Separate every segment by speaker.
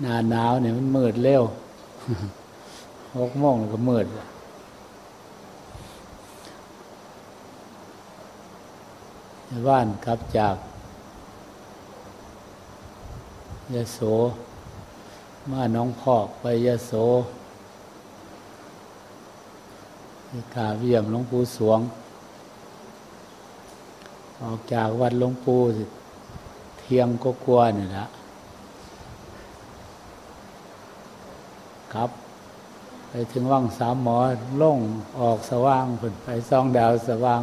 Speaker 1: หนาหนาวเนี่ยมันมืดเร็วหกโมงก็มืดบ้านกลับจากยะโส มาน้องพอกไปยะโสกาเยี่ยมหลวงปู่สวง ออกจากวัดหลวงปู่เที่ยงก็กลัวนี่แหละ ครับ ไปถึงว่างสามหมอล่งออกสว่างผนไปซองดาวสว่าง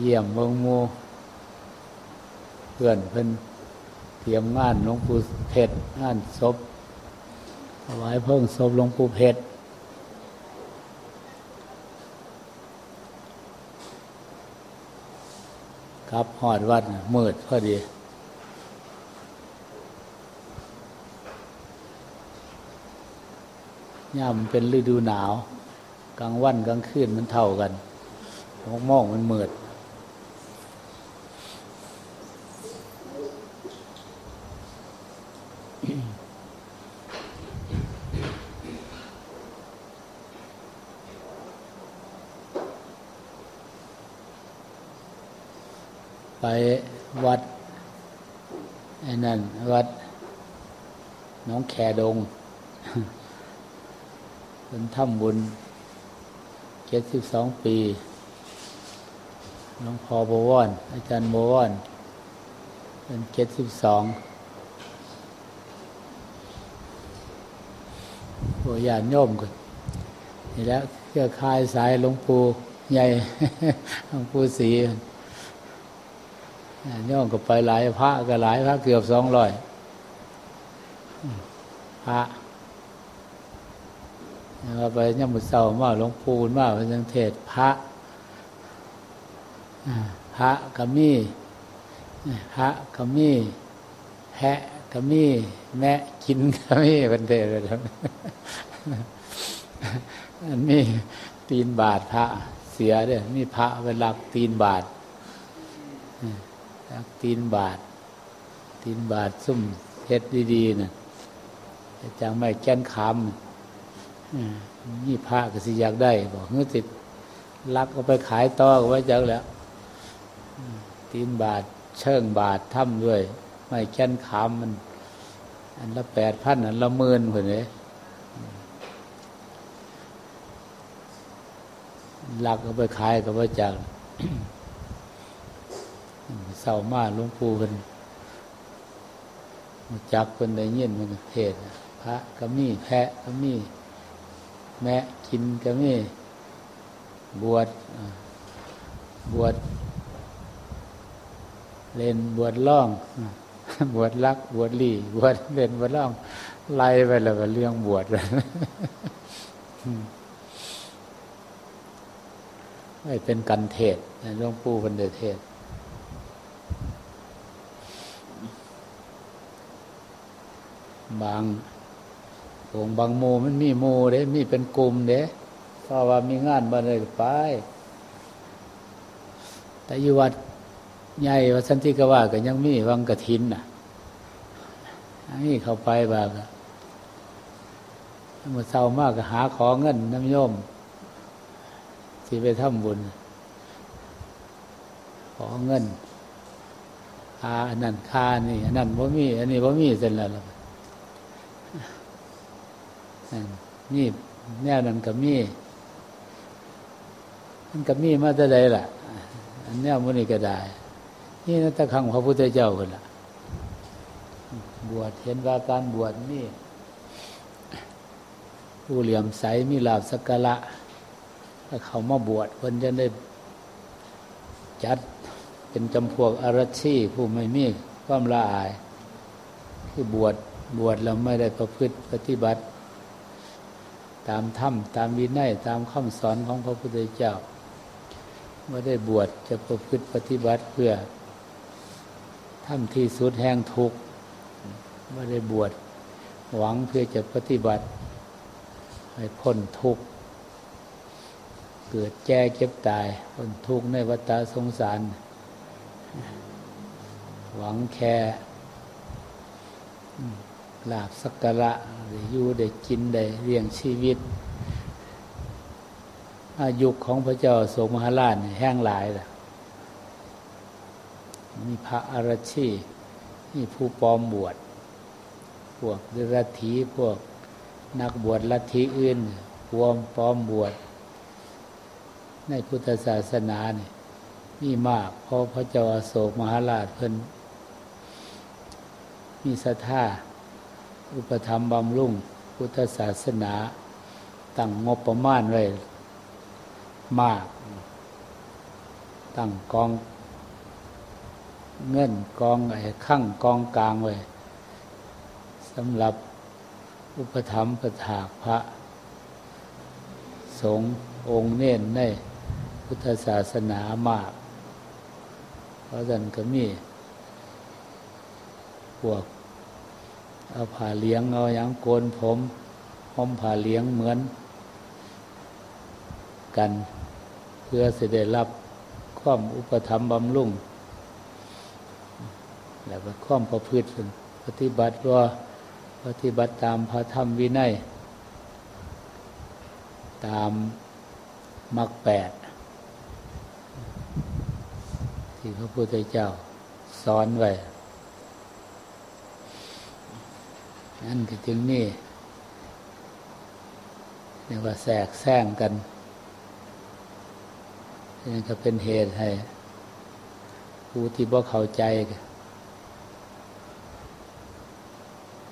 Speaker 1: เยี่ยมเมืองมูเพื่อนเพิ่นเตรียมงานหลวงปู่เพชรงานศพเอาไว้เพิ่งศพหลวงปู่เพชรครับหอดวัดมืดพอดี ย่ามันเป็นฤดูหนาว กลางวันกลางคืนมันเท่ากันมองมันเมืดไปวัดไอ้นั่นวัดน้องแคดง ถ้ำบุญเจ็ดสิบสองปีน้องพอบวรอาจารย์บวรเป็นเจ็ดสิบสองโบยานโยมกันนี่แล้วเครือข่ายสายหลวงปู่ใหญ่หลวงปู่ศรีย่องก็ไปหลายพระก็หลายพระเกือบสองร้อยพระ ไปย่ำมุเศร้ามาหลวงปู่มาเป็นจังเทศพระพระกมีพระกมีแพะกมีแม่กินกมีเป็นเทศเลยครับอันมีตีนบาทพระเสียเด้มีพระเป็นหลักตีนบาทตีนบาท ตีนบาทซุ่มเฮ็ดดีๆนะจังไม่แก้นคำ นี่พระก็สิอยากได้ บอกเงื่อติดลักก็ไปขายต่อก็ไว้จักแล้วตีนบาท เชิงบาททำด้วย ไม่แก้นคำมัน อันละแปดพันอันละหมื่นเห็นเลยลักก็ไปขายก็ไว้จักเศร้ามาหลวงปู่เพิ่นจักเพิ่นได้ยินมันเทศพระก็มีแพะก็มี แม่กินก็มีบวชบวชเล่นบวชล่อง บวชรัก บวชลี่ บวชเล่นบวชล่อง ไล่ไปแล้วเรื่องบวชไม่เป็นกันเทศหลวงปู่เพิ่นได้เทศบาง วงบางโมมันมีโมเด้ มีเป็นกลุ่มเด้เพราะว่ามีงานมาเลยไป แต่อยู่วัดใหญ่วัดสันติกว่าก็ยังมีวังกระถินน่ะนี่เข้าไปบากเมื่อเศร้ามากก็หาขอเงินน้ำโยมที่ไปทำบุญ ขอเงินคาอันนั้นค่านี่อันนั้นบ่มี อันนี้บ่มีเสร็จแล้ว นี่แนวนั้นก็มีมันก็มีมาแต่ใดล่ะ อันแนวมันนี่ก็ได้ นี่นั่นตะขังพระพุทธเจ้าคนละบวชเห็นว่าการบวชนี่ผู้เหลี่ยมใสมีลาบสักการะถ้าเขามาบวชคนจะได้จัดเป็นจำพวกอารชีผู้ไม่มีความละอาย คือบวชบวชแล้วไม่ได้ประพฤติปฏิบัติ ตามธรรมตามวินัยตามคำสอนของพระพุทธเจ้าไม่ได้บวชจะประพฤติปฏิบัติเพื่อทำที่สุดแห่งทุกข์ไม่ได้บวชหวังเพื่อจะปฏิบัติ ให้พ้นทุกข์เกิดแก่เก็บตายพ้นทุกข์ในวัฏสงสาร หวังแค่ลาบสักการะ ได้อยู่ได้กินได้เลี้ยงชีวิต อายุของพระเจ้าโสมหราชแห้งหลายล่ะมีพระอรชีมีผู้ปลอมบวช พวกเดรัถีพวกนักบวชลัทธิอื่นพวมปลอมบวช ในพุทธศาสนาเนี่ยมีมากเพราะพระเจ้าอโศกมหาราชเพิ่นมีศรัทธา อุปธรรมบำรุงพุทธศาสนาตั้งงบประมาณไว้มาก ตั้งกองเงินกองไอ้ข้างกองกลางไว้สำหรับอุปธรรมประถากพระ สงฆ์องค์เน้นในพุทธศาสนามาก เพราะฉะนั้นก็มีพวก เอาผ่าเลี้ยงเอาอย่างโกนผมห้อมผ่าเลี้ยงเหมือนกัน เพื่อจะได้รับความอุปถัมบำรุงแล้วก็ความประพฤติปฏิบัติว่าปฏิบัติตามพระธรรมวินัย ตามมรรคแปดที่พระพุทธเจ้าสอนไว้ นั่นก็จึงนี่เรียกว่าแสกแซงกันนี่ก็เป็นเหตุให้ผู้ที่บ่เข้าใจ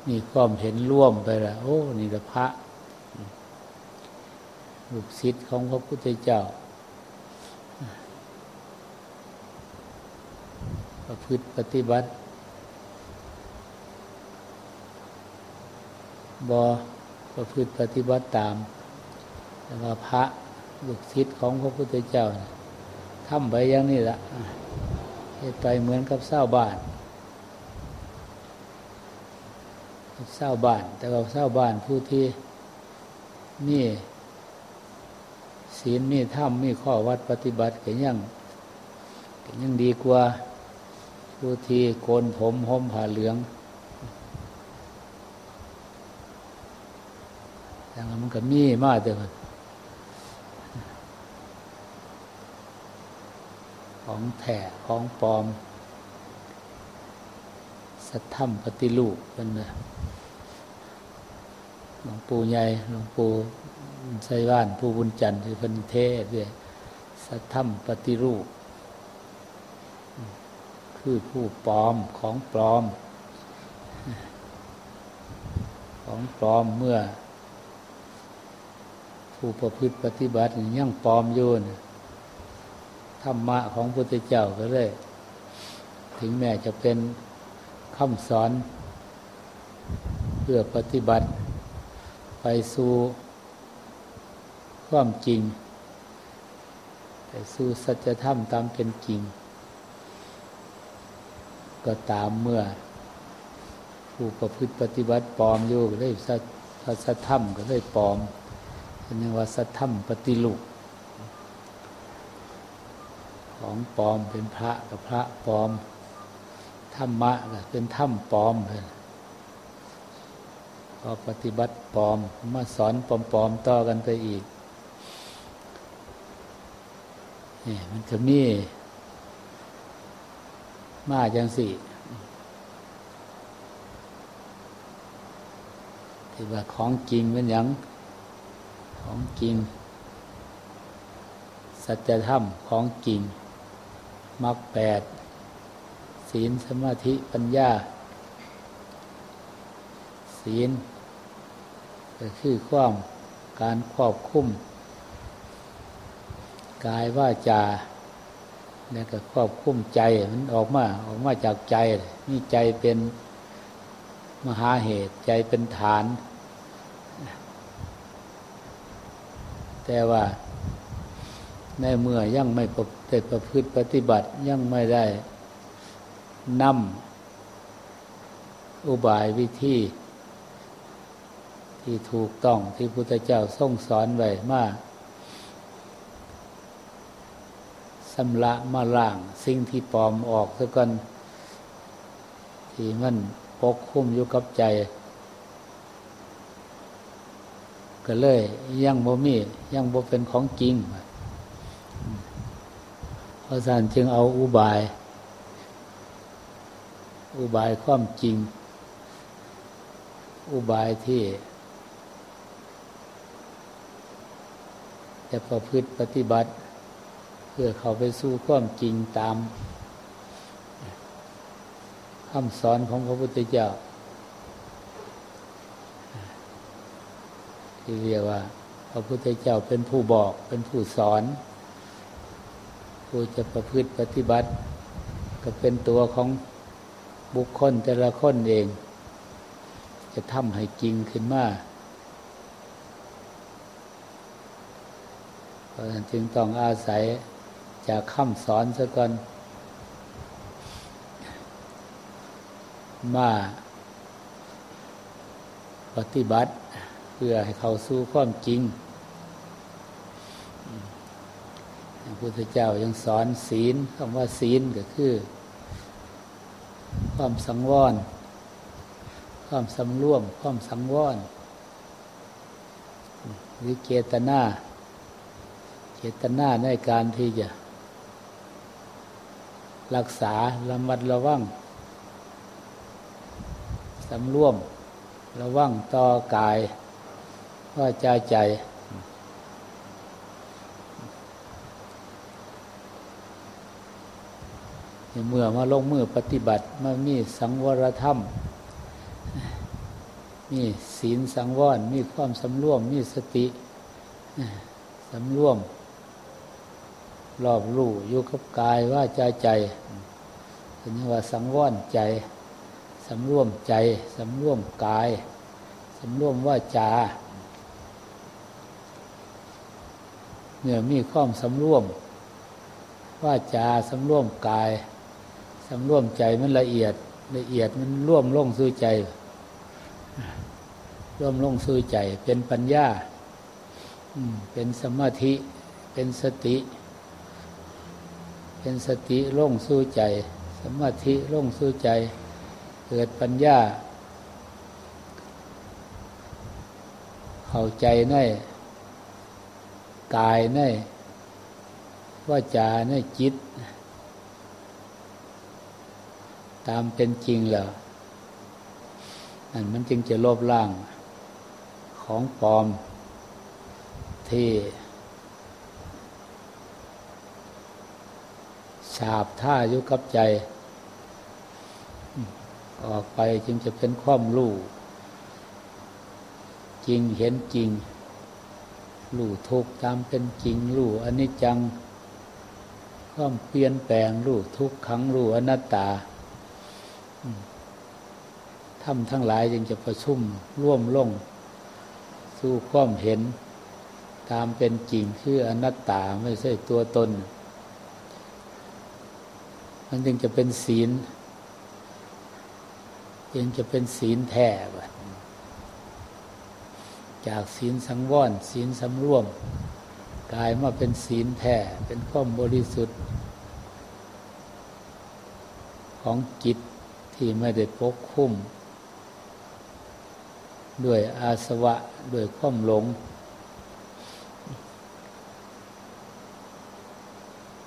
Speaker 1: มีความเห็นร่วมไปละโอ้ นี่ละพระ ลูกศิษย์ของพระพุทธเจ้าประพฤติปฏิบัติ บอประพฤติปฏิบัติตาม แต่ว่าพระลูกศิษย์ของพระพุทธเจ้าทำไปอย่างนี้ละเหตุไปเหมือนกับเศร้าบ้านเศร้าบ้าน แต่ว่าเศร้าบ้านผู้ที่มีศีลมีธรรมมีข้อวัดปฏิบัติก็ยังก็ยังดีกว่าผู้ที่โกนผมห่มผ้าเหลือง แต่มันก็มีมากเดียวของแถ่ของปลอม สัทธรรมปฏิลูกเป็นเลยหลวงปู่ใหญ่หลวงปู่ไซว่าน ผู้บุญจันทร์ที่เป็นเทศด้วยสัทธรรมปฏิรูป คือผู้ปลอมของปลอม ของปลอมเมื่อ ผู้ประพฤติปฏิบัติยังปลอมโยนธรรมะของพุทธเจ้าก็เลย ถึงแม้จะเป็นคำสอน เพื่อปฏิบัติ ไปสู่ความจริง ไปสู่สัจธรรมตามเป็นจริง ก็ตามเมื่อ ผู้ประพฤติปฏิบัติปลอมอยู่เลยสัจธรรมก็เลยปลอม เป็นว่าสัทธรรมปฏิลุกของปลอมเป็นพระกับพระปลอมธรรมะก็เป็นธรรมปลอมเลยพอปฏิบัติปลอม มาสอนปลอมปอมต่อกันไปอีกนี่มันจะมีมาจังสี่ที่ว่าของจริงเป็นอย่าง ของจริง สัจธรรมของจริงมรรคแปดศีลสมาธิปัญญา ศีลก็คือความการควบคุมกายว่าจาแล้วก็ควบคุมใจมันออกมาออกมาจากใจนี่ใจเป็นมหาเหตุใจเป็นฐาน แต่ว่าในเมื่อยังไม่ได้ประพฤติปฏิบัติยังไม่ได้นำอุบายวิธีที่ถูกต้องที่พุทธเจ้าทรงสอนไว้มาสำละมาล่าง สิ่งที่ปลอมออกซะก่อนที่มันปกคุมอยู่กับใจ ก็เลยยังบ่มียังบ่เป็นของจริงเพราะฉะนั้นจึงเอาอุบาย อุบายความจริง อุบายที่จะประพฤติปฏิบัติ เพื่อเขาไปสู่ความจริงตามคำสอนของพระพุทธเจ้า ที่เรียกว่า พระพุทธเจ้าเป็นผู้บอกเป็นผู้สอน ผู้จะประพฤติปฏิบัติ ก็เป็นตัวของบุคคลแต่ละคนเอง จะทำให้จริงขึ้นมาเพราะฉะนั้นจึงต้องอาศัยจากคำสอนซะก่อนมาปฏิบัติ พื่อให้เขาสู้ความจริงพระพุทธเจ้ายังสอนศีลคำว่าศีลก็คือ ความสังวร ความสำรวม ความสังวร หรือเจตนา เจตนาในการที่จะ รักษาระมัดระวังสำรวม ระวังต่อกาย ว่าใจใจ เมื่อมาลงมือปฏิบัติมันมีสังวรธรรม มีศีลสังวร มีความสำรวม มีสติสำรวม รอบรู้อยู่กับกายว่าใจใจเห็นว่าสังวรใจสำรวมใจสำรวมกายสำรวมว่าจา เนี่ยมีความสำรวมว่าจาสำรวมกายสำรวมใจมันละเอียด ละเอียดมันร่วมลงสู่ใจ ร่วมลงสู่ใจ เป็นปัญญาเป็นสมาธิ เป็นสติ เป็นสติลงสู่ใจ สมาธิลงสู่ใจ เกิดปัญญา เข้าใจใน กายในว่าจาในจิต ตามเป็นจริงแล้วนั่นมันจึงจะลบล้างของปลอมที่ฉาบท่าอยู่กับใจ ออกไปจึงจะเป็นความรู้จริงเห็นจริง รู้ทุกตามเป็นจริงรู้อนิจจังความเปลี่ยนแปลงรู้ทุกขังรู้อนัตตาทำทั้งหลายจึงจะประชุมร่วมลง สู่ความเห็น ตามเป็นจริงคืออนัตตาไม่ใช่ตัวตน มันจึงจะเป็นศีลยังจะเป็นศีลแท้ จากศีลสังวรศีลสำรวมกลายมาเป็นศีลแท้เป็นข้อมบริสุทธิ์ ของจิตที่ไม่ได้ปกคุ้ม ด้วยอาสวะด้วยข้อมหลง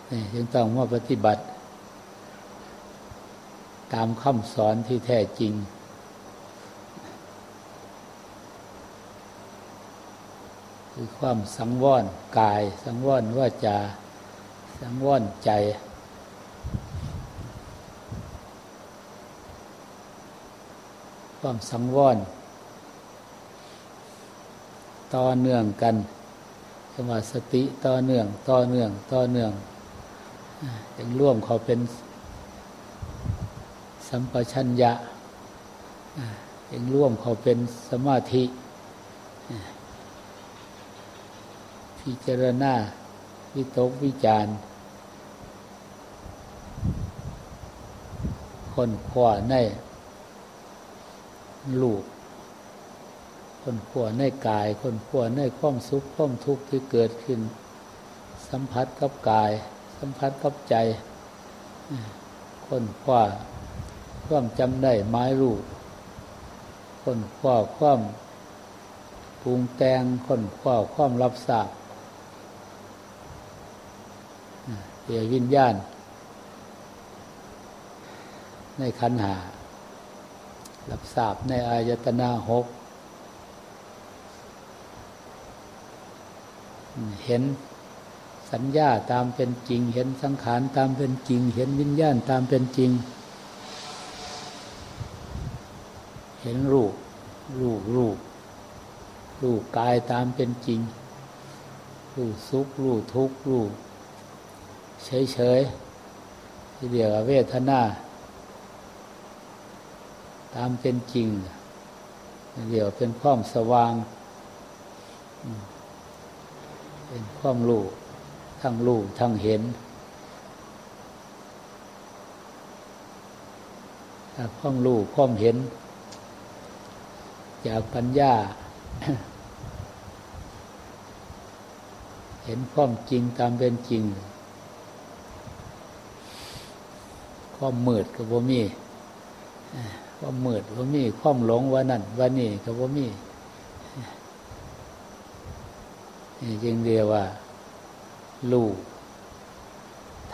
Speaker 1: นี่จึงต้องมาปฏิบัติ ตามคำสอนที่แท้จริง คือความสังวรกาย สังวรว่าจาสังวรใจ ความสังวรต่อเนื่องกันคำว่าสติต่อเนื่อง ต่อเนื่อง ต่อเนื่องยังร่วมเขาเป็นสัมปชัญญะเองร่วมเขาเป็นสมาธิ พิจารณาวิตกวิจารณ์คนขวาในลูก คนขวาในกาย คนขวาในความสุขความทุกข์ที่เกิดขึ้น สัมผัสกับกาย สัมผัสกับใจ คนขวาความจำได้ไม้รู้คนคว้าความปรุงแต่งคนคว้าความรับทราบ เดียวิญญาณ ในขันหารับทราบในอายตนาหก เห็นสัญญาตามเป็นจริง เห็นสังขารตามเป็นจริง เห็นวิญญาณตามเป็นจริง เห็นรูป รูป รูป รูปกายตามเป็นจริง รูปสุข รูปทุกข์ รูป เฉยๆที่เรียกว่าเวทนา ตามเป็นจริงเรียกเป็นความสว่าง เป็นความรู้ทั้งรู้ทั้งเห็นความรู้ความเห็น จากปัญญา เห็นความจริงตามเป็นจริง ความมืดกับว่ามีความมืดว่ามี ความหลงว่านั่นว่านี่กับว่ามีจึงเรียกว่า ลูก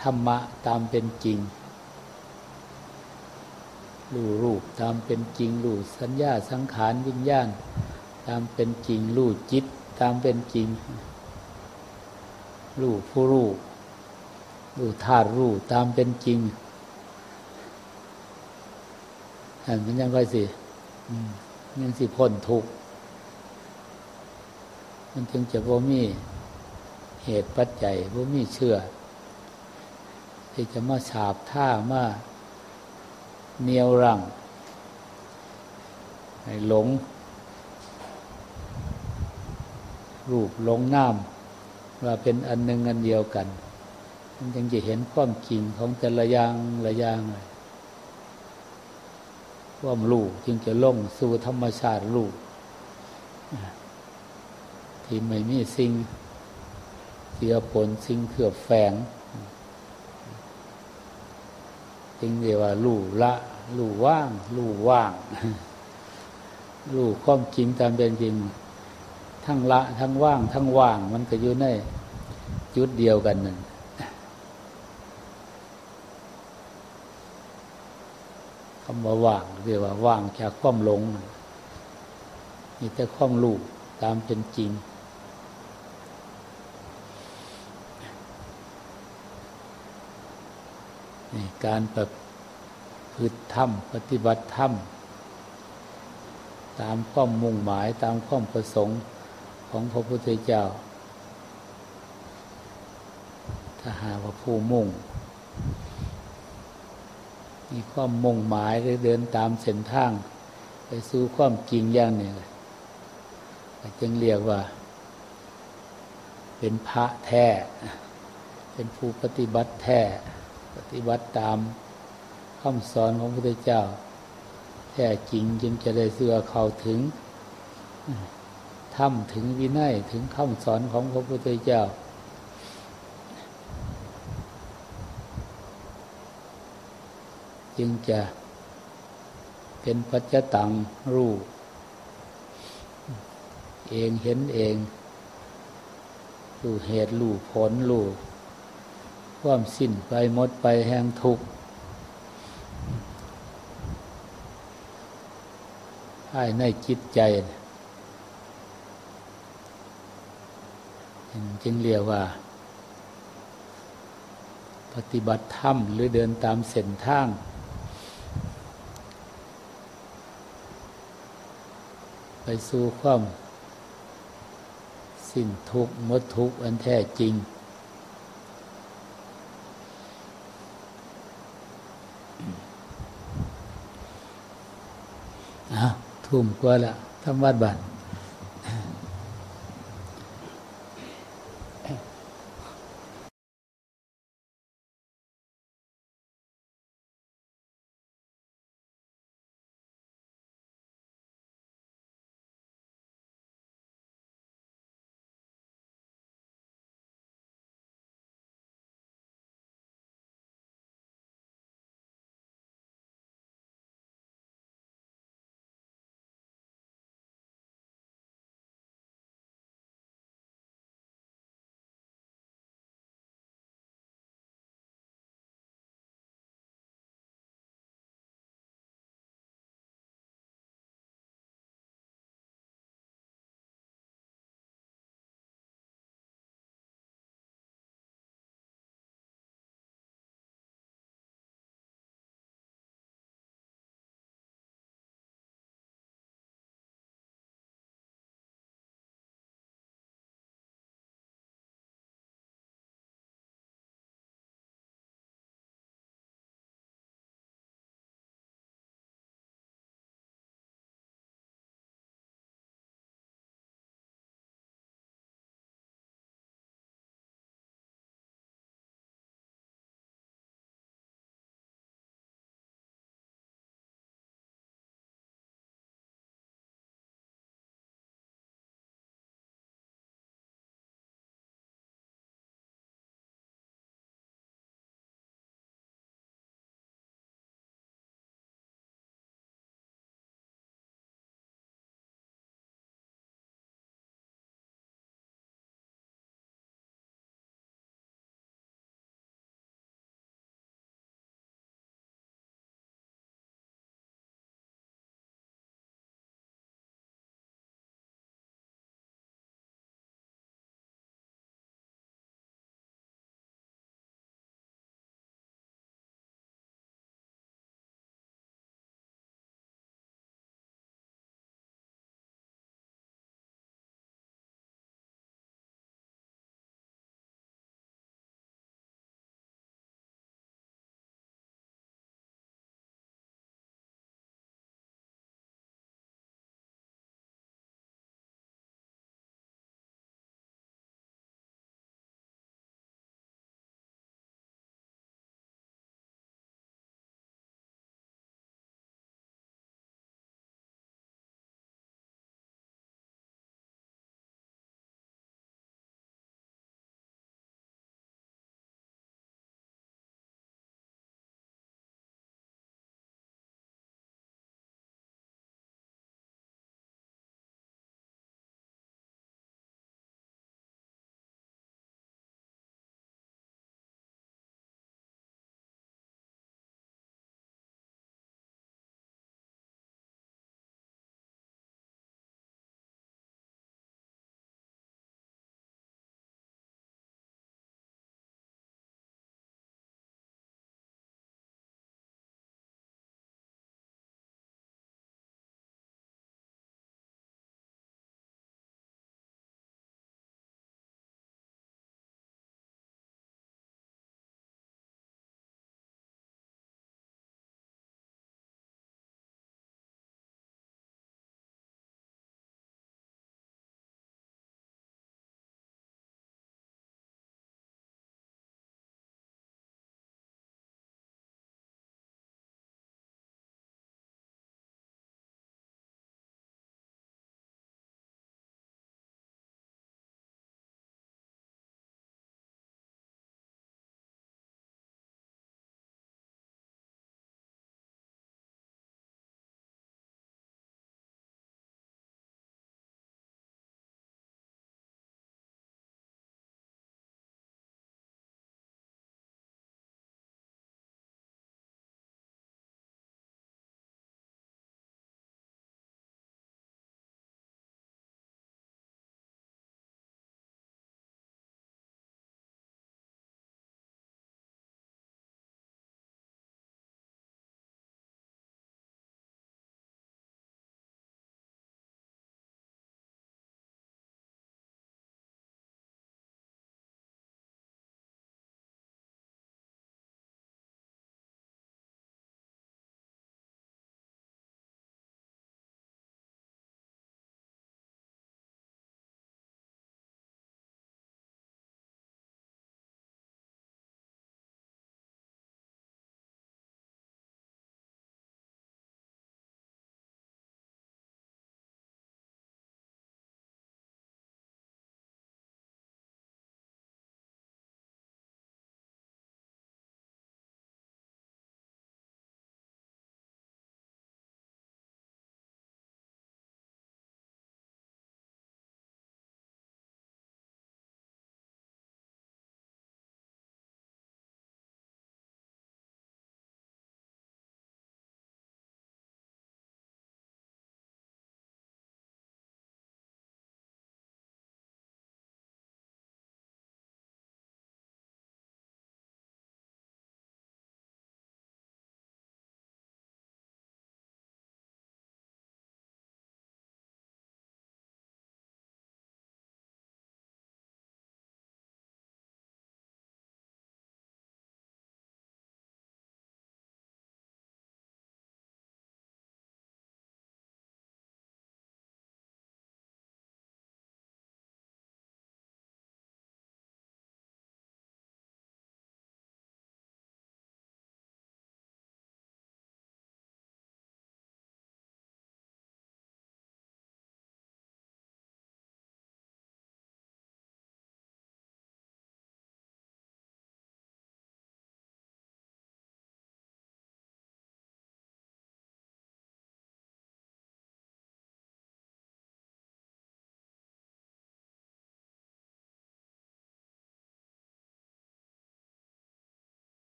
Speaker 1: ธรรมะตามเป็นจริงรู้รูปตามเป็นจริงรู้สัญญาสังขารวิญญาณ ตามเป็นจริงรู้จิต ตามเป็นจริงรู้ผู้รู้รู้ธาตุรู้ตามเป็นจริง อันมันยังไงสิยังสิพ้นทุกข์มันจึงจะบ่มีเหตุปัจจัยว่ามีเชื่อ ที่จะมาฉาบท่ามาเนียวรังให้หลง รูปหลงน้ำว่าเป็นอันหนึ่งอันเดียวกัน มันจึงจะเห็นความจริงของแต่ละอย่างละอย่างเลย ความรูปจึงจะล่งสู่ธรรมชาติรูปที่ไม่มีสิ่งเจือผลสิ่งเขือบแฝงสิ่งเรียกว่าลู่ละลู่ว่างลู่ว่างลู่ความจริงตามเป็นจริง ทั้งละ ทั้งว่าง ทั้งว่าง มันก็อยู่ในจุดเดียวกันนั่น คำว่าว่างเรียกว่าว่างจากความหลงมีแต่ความรู้ตามเป็นจริง การประพฤติธรรม ปฏิบัติธรรม ตามความมุ่งหมายตามความประสงค์ของพระพุทธเจ้า ถ้าหาว่าผู้มุ่ง มีความมุ่งหมายหรือเดินตามเส้นทาง ไปสู่ความจริงอย่างนี้จึงเรียกว่า เป็นพระแท้ เป็นผู้ปฏิบัติแท้ ปฏิบัติตามคำสอนของพระพุทธเจ้า แท้จริงจึงจะได้เสื่อเข้าถึงทำถึงวินัยถึงคำสอนของพระพุทธเจ้า จึงจะเป็นปัจจตังรู้เองเห็นเองรู้เหตุรู้ผลรู้ความสิ้นไปหมดไปแห่งทุกข์ภายในจิตใจจึงเรียกว่า ปฏิบัติธรรมหรือเดินตามเส้นทาง ไป สู่ความสิ้นทุกข์มดทุกข์อันแท้จริงทุ่มกว่าละทำวัดบ้าน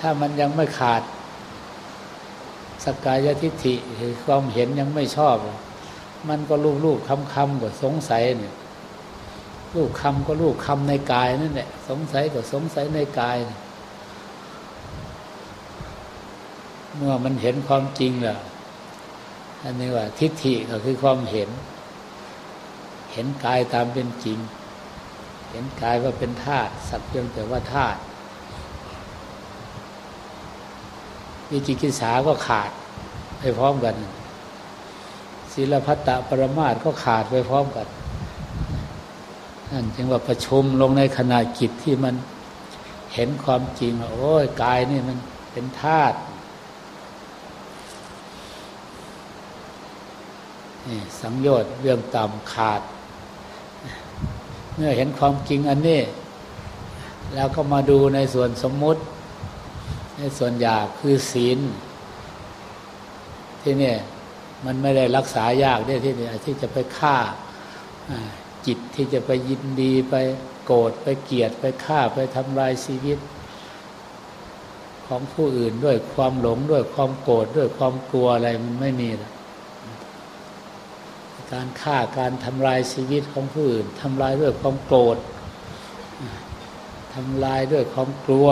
Speaker 1: ถ้ามันยังไม่ขาดสกายทิฏฐิคือความเห็นยังไม่ชอบ มันก็ลูกลูกคำคำก็สงสัยเนี่ยลูกคำก็ลูกคำในกายนั่นแหละสงสัยก็สงสัยในกาย เมื่อมันเห็นความจริงแล้วอันนี้ว่า ทิฏฐิก็คือความเห็น เห็นกายตามเป็นจริง เห็นกายว่าเป็นธาตุสักเพียงแต่ว่าธาตุ วิจิกิจฉาก็ขาดไปพร้อมกันศีลพัตตปรมาตก็ขาดไปพร้อมกันนั่นจึงว่าประชุมลงในขณะจิตที่มันเห็นความจริงว่าโอ้ยกายนี่มันเป็นธาตุนี่สังโยชน์เรื่องต่ำขาด เมื่อเห็นความจริงอันนี้ แล้วก็มาดูในส่วนสมมุติ ในส่วนหยาบคือศีลที่นี่มันไม่ได้รักษายากได้ที่นี่ที่จะไปฆ่าจิตที่จะไปยินดีไปโกรธไปเกลียดไปฆ่าไปทำลายชีวิต ของผู้อื่นด้วยความหลงด้วยความโกรธด้วยความกลัวอะไรมันไม่มีละการฆ่าการทำลายชีวิตของผู้อื่นทำลายด้วยความโกรธทำลายด้วยความกลัว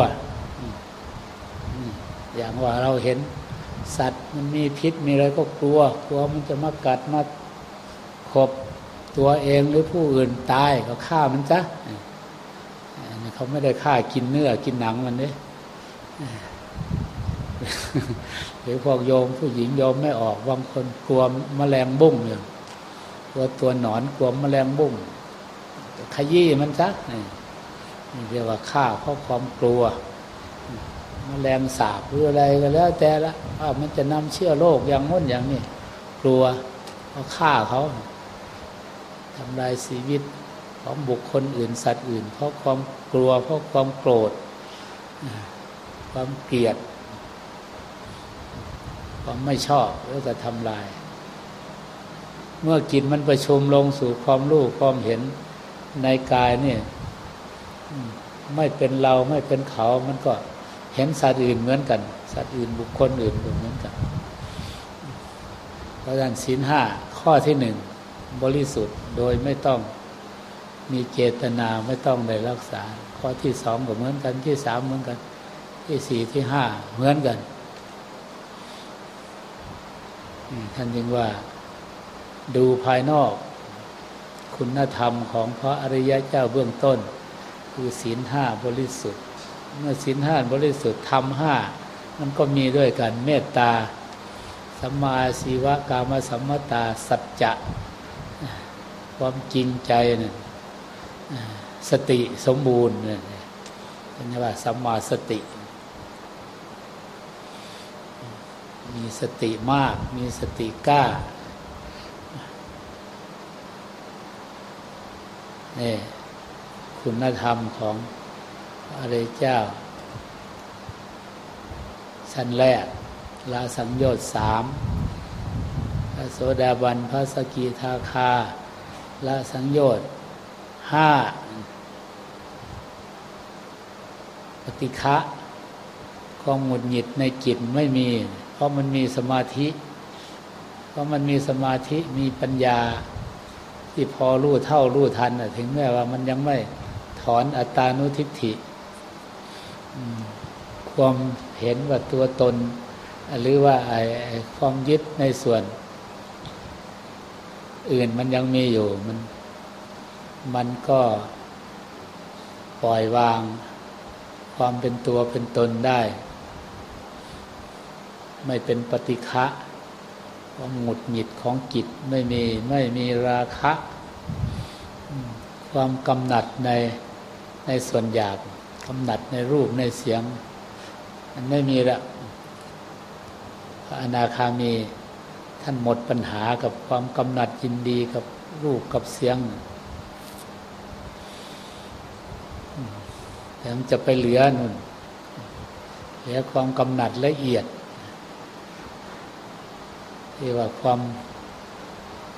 Speaker 1: อย่างว่าเราเห็นสัตว์มันมีพิษมีอะไรก็กลัว กลัวมันจะมากัดมาขบตัวเองหรือผู้อื่นตายก็ฆ่ามันซะเขาไม่ได้ฆ่ากินเนื้อกินหนังมันเนี่ยหรือพวกโยมผู้หญิงโยมไม่ออกบางคนกลัวมแมลงบุ้งอย่างกลัวตัวหนอนกลัวมแมลงบุ้งขยี้มันซะนี่เรียกว่าฆ่าเพราะความกลัว มแมลงสาบหรืออะไรก็แล้ว แต่ละว่ามันจะนำเชื้อโรคอย่างง้นอย่างนี้กลัวก็ฆ่าเขาทำลายชีวิตของบุคคลอื่นสัตว์อื่น เพราะความกลัวเพราะความโกรธ ความเกลียด ความไม่ชอบแล้วก็ทำลาย เมื่อกินมันประชุมลงสู่ความรู้ความเห็นในกายเนี่ยไม่เป็นเราไม่เป็นเขามันก็ เห็นสัตว์อื่นเหมือนกัน สัตว์อื่นบุคคลอื่นเหมือนกัน เพราะฉะนั้นศีลห้าข้อที่หนึ่งบริสุทธิ์โดยไม่ต้องมีเจตนาไม่ต้องได้รักษา ข้อที่สองก็เหมือนกันที่สามเหมือนกัน ที่สี่ที่ห้าเหมือนกันท่านจึงว่า ดูภายนอก คุณธรรมของพระอริยะเจ้าเบื้องต้น คือศีลห้าบริสุทธิ์ เมื่อศีลห้าบริสุทธิ์ทำห้ามันก็มีด้วยกันเมตตาสัมมาสีวะกามสัมมตาสัจจะความจริงใจนสติสมบูรณ์เนี่ยเรียกว่าสัมมาสติ มีสติมาก มีสติกล้านี่คุณธรรมของ อะไรเจ้า ชั้นแรกลาสังโยชน์สามพระโสดาบันพระสกิทาคาละสังโยชน์ห้าปฏิฆะความหงุดหงิดในจิตไม่มี เพราะมันมีสมาธิ เพราะมันมีสมาธิมีปัญญา ที่พอรู้เท่ารู้ทันถึงแม้ว่ามันยังไม่ถอนอัตตานุทิฏฐิ ความเห็นว่าตัวตน หรือว่าไอ้ความยึดในส่วน อื่นมันยังมีอยู่มันมันก็ปล่อยวาง ความเป็นตัวเป็นตนได้ ไม่เป็นปฏิฆะความหงุดหงิดของจิตไม่มีไม่มีราคะ ความกำหนัดในในส่วนหยาบ กำหนัดในรูปในเสียง มันไม่มีละพระอนาคามีท่านหมดปัญหากับความกำหนัดยินดีกับรูปกับเสียงแต่มันจะไปเหลือนุ่นเหลือความกำหนัดละเอียดที่ว่าความ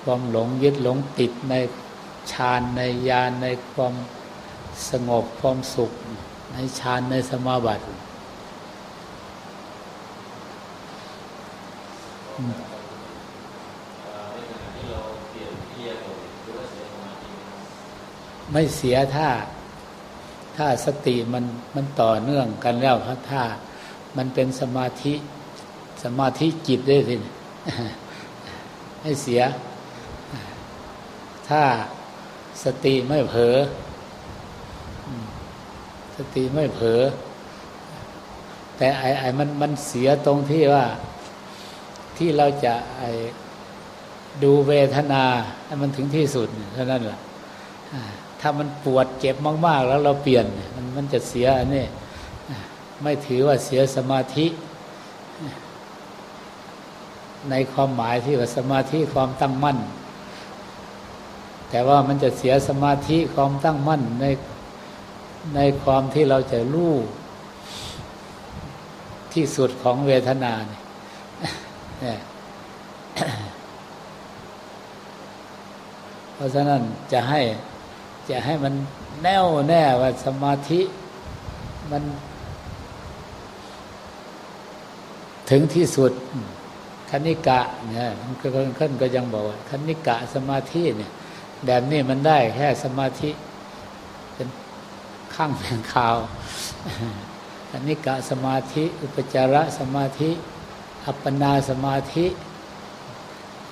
Speaker 1: ความหลงยึดหลงติดในฌานในญาณในความสงบความสุข ในฌานในสมาบัติไม่เสียท่า ถ้าสติมันมันต่อเนื่องกันแล้วครับถ้ามันเป็นสมาธิ สมาธิจิตได้สิไม่เสีย ถ้าสติไม่เผลอ สติไม่เผลอแต่ไอ้ไอ้มันมันเสียตรงที่ว่าที่เราจะไอ้ดูเวทนาให้มันถึงที่สุดเท่านั้นแหละถ้ามันปวดเจ็บมาก ๆ แล้วเราเปลี่ยน มันมันจะเสียอันนี้ไม่ถือว่าเสียสมาธิ ในความหมายที่ว่าสมาธิความตั้งมั่น แต่ว่ามันจะเสียสมาธิความตั้งมั่นใน ในความที่เราจะรู้ที่สุดของเวทนาเนี่ยเพราะฉะนั้นจะให้จะให้มันแน่วแน่ว่าสมาธิมันถึงที่สุดคณิกะเนี่ยมันก็ขึ้นก็ยังบอกว่าคณิกะสมาธิเนี่ยแบบนี้มันได้แค่สมาธิ ข้างเป็นข่าวคณิกะสมาธิ อุปจาระสมาธิ อัปปนาสมาธิ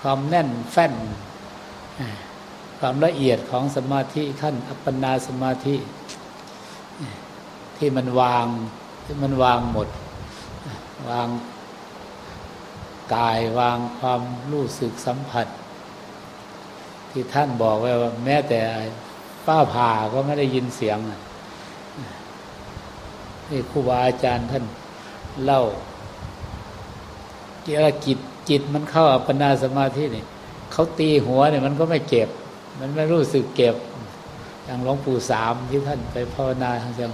Speaker 1: ความแน่นแฟ้นความละเอียดของสมาธิขั้น อัปปนาสมาธิ ที่มันวางที่มันวางหมด วางกายวางความรู้สึกสัมผัส ที่ท่านบอกไว้ว่า แม้แต่ป้าผ่าก็ไม่ได้ยินเสียง นี่ครูบาอาจารย์ท่านเล่าเกี่ยวกับจิตจิตมันเข้าอัปปนาสมาธินี่เขาตีหัวเนี่ยมันก็ไม่เจ็บ มันไม่รู้สึกเก็บ อย่างหลวงปู่สามที่ท่านไปภาวนาทางจัง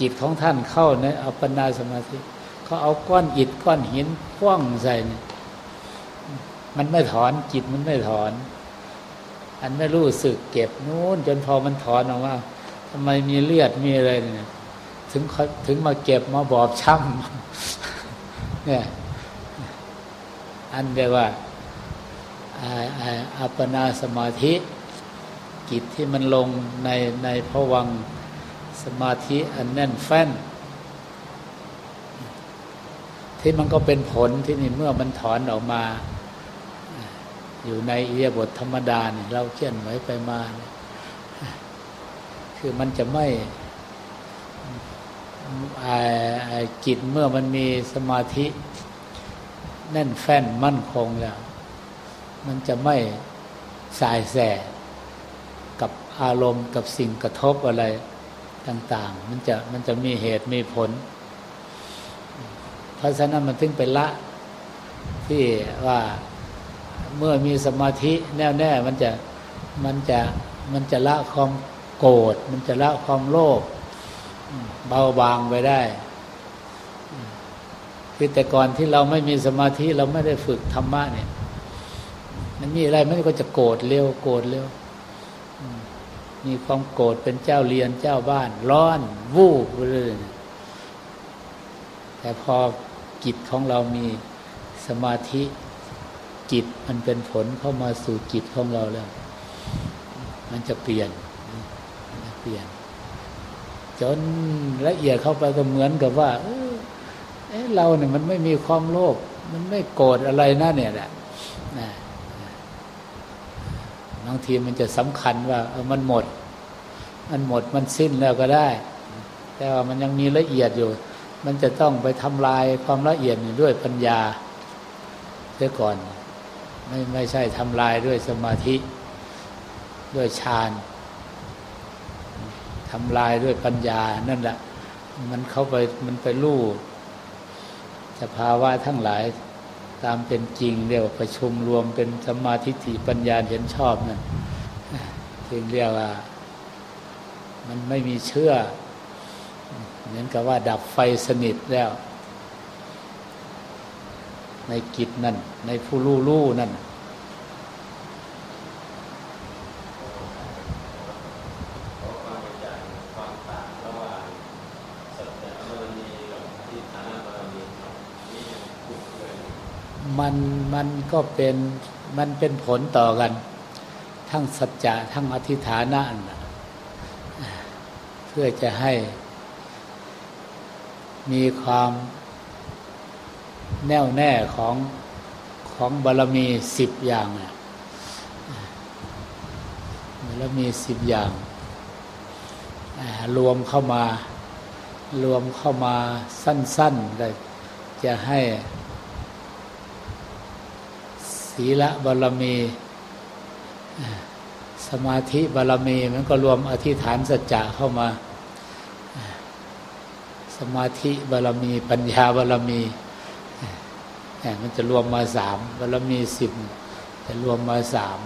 Speaker 1: จิตของท่านเข้าในอัปปนาสมาธิเขาเอาก้อนอิฐก้อนหินคว้างใส่เนี่ยมันไม่ถอนจิตมันไม่ถอน อันไม่รู้สึกเก็บนู้นจนพอมันถอนออกว่าทำไมมีเลือดมีอะไรเนี่ย ถึงถึงมาเก็บมาบอบช้ำเนี่ยอันเดียว่าอัปปนาสมาธิกิจที่มันลงในในพวังสมาธิอันแน่นแฟ้น ที่มันก็เป็นผลที่นี่เมื่อมันถอนออกมา อยู่ในเอียบทธรรมดาเนี่ยเราเคลื่อนไหวไปมา คือมันจะไม่ จิตเมื่อมันมีสมาธิ แน่นแฟ้นมั่นคงแล้ว มันจะไม่สายแสกับอารมณ์กับสิ่งกระทบอะไรต่าง ๆ มันจะมันจะมีเหตุมีผล เพราะฉะนั้นมันถึงเป็นละที่ว่าเมื่อมีสมาธิแน่วแน่มันจะมันจะมันจะละความโกรธมันจะละความโลภ เบาบางไปได้คือแต่ก่อนที่เราไม่มีสมาธิเราไม่ได้ฝึกธรรมะเนี่ย มันมีอะไรมันก็จะโกรธเร็วโกรธเร็วมีความโกรธเป็นเจ้าเรียนเจ้าบ้าน ร้อนวูบเลยแต่พอจิตของเรามีสมาธิจิตมันเป็นผลเข้ามาสู่จิตของเราแล้ว มันจะเปลี่ยนเปลี่ยน จนละเอียดเข้าไปก็เหมือนกับว่า เออเราเนี่ยมันไม่มีความโลภมันไม่โกรธอะไรนะเนี่ยแหละบางทีมันจะสำคัญว่าเออมันหมด มันหมดมันสิ้นแล้วก็ได้ แต่ว่ามันยังมีละเอียดอยู่ มันจะต้องไปทำลายความละเอียดด้วยปัญญาเสียก่อน ไม่ไม่ใช่ทำลายด้วยสมาธิ ด้วยฌาน ทำลายด้วยปัญญานั่นแหละ มันเข้าไปมันไปลู่สภาวะทั้งหลายตามเป็นจริงเรียกว่าประชุมรวมเป็นสมาธิิปัญญาเห็นชอบนั่นถึงเรียกว่า มันไม่มีเชื่อเหมือนกับว่าดับไฟสนิทแล้ว ในกิจนั่น ในผู้รู้รู้นั่น มันมันก็เป็นมันเป็นผลต่อกัน ทั้งสัจจะทั้งอธิฐานะเพื่อจะให้ มีความแน่วแน่ของของบารมีสิบอย่างบารมีสิบอย่าง รวมเข้ามารวมเข้ามาสั้นๆได้จะให้ ศีลบารมี สมาธิบารมีมันก็รวมอธิษฐานสัจจะเข้ามา สมาธิบารมี ปัญญาบารมีมันจะรวมมาสามบารมีสิบจะรวมมาสาม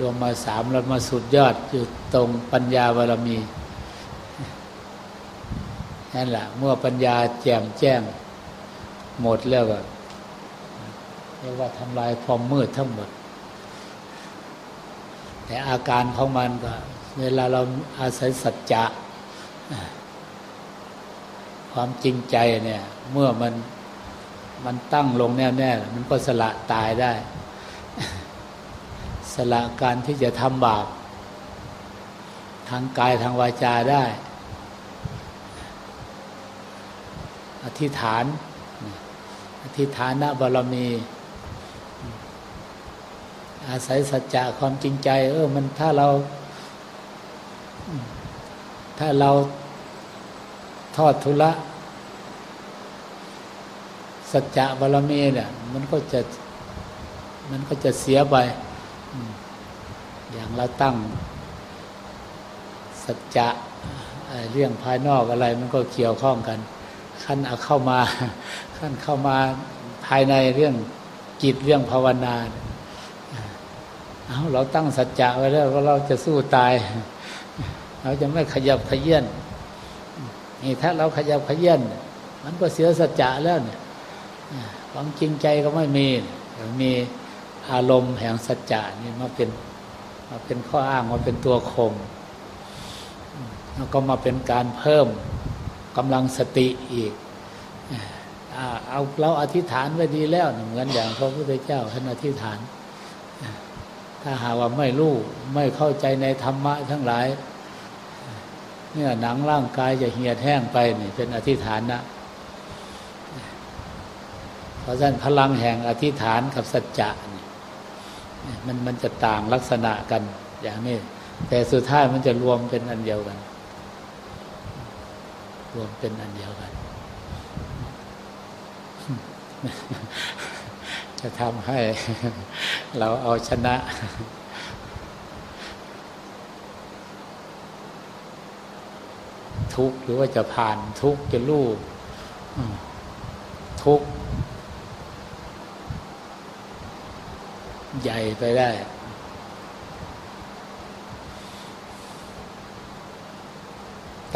Speaker 1: รวมมาสามแล้วมาสุดยอดอยู่ตรงปัญญาบารมีนั่นแหละเมื่อปัญญาแจ่มแจ้ง หมดแล้วก็ เรียกว่าทำลายความมืดทั้งหมด แต่อาการของมันก็ เวลาเราอาศัยสัจจะความจริงใจเนี่ย เมื่อมันมันตั้งลงแน่แน่มันก็สละตายได้ สละการที่จะทำบาปทางกายทางวาจาได้ อธิษฐาน อธิษฐานบารมี อาศัยสัจจะความจริงใจ เออ มันถ้าเรา ถ้าเราทอดทุละ สัจจะบารมีเนี่ย มันก็จะ มันก็จะเสียไป อย่างเราตั้ง สัจจะเรื่องภายนอกอะไร มันก็เกี่ยวข้องกัน ขั้นเอาเข้ามา ขั้นเข้ามาภายในเรื่องจิตเรื่องภาวนาเอาเราตั้งสัจจะไว้แล้วว่าเราจะสู้ตาย เราจะไม่ขยับขยื่นนี่ถ้าเราขยับขยื่นมันก็เสียสัจจะแล้วเนี่ยความจริงใจก็ไม่มีมีอารมณ์แห่งสัจจะนี่มาเป็นมาเป็นข้ออ้างมาเป็นตัวคมแล้วก็มาเป็นการเพิ่มกำลังสติอีกเอาเราอธิษฐานไว้ดีแล้วเหมือนอย่างพระพุทธเจ้าท่านอธิษฐาน ถ้าหาว่าไม่รู้ไม่เข้าใจในธรรมะทั้งหลาย เนี่ยหนังร่างกายจะเหี่ยแห้งไปนี่เป็นอธิษฐานนะเพราะฉะนั้นพลังแห่งอธิษฐานกับสัจจะนี่มันมันจะต่างลักษณะกัน อย่างนี้ แต่สุดท้ายมันจะรวมเป็นอันเดียวกัน รวมเป็นอันเดียวกัน จะทำให้เราเอาชนะ ทุกหรือว่าจะผ่านทุกจะรู้ทุกใหญ่ไปได้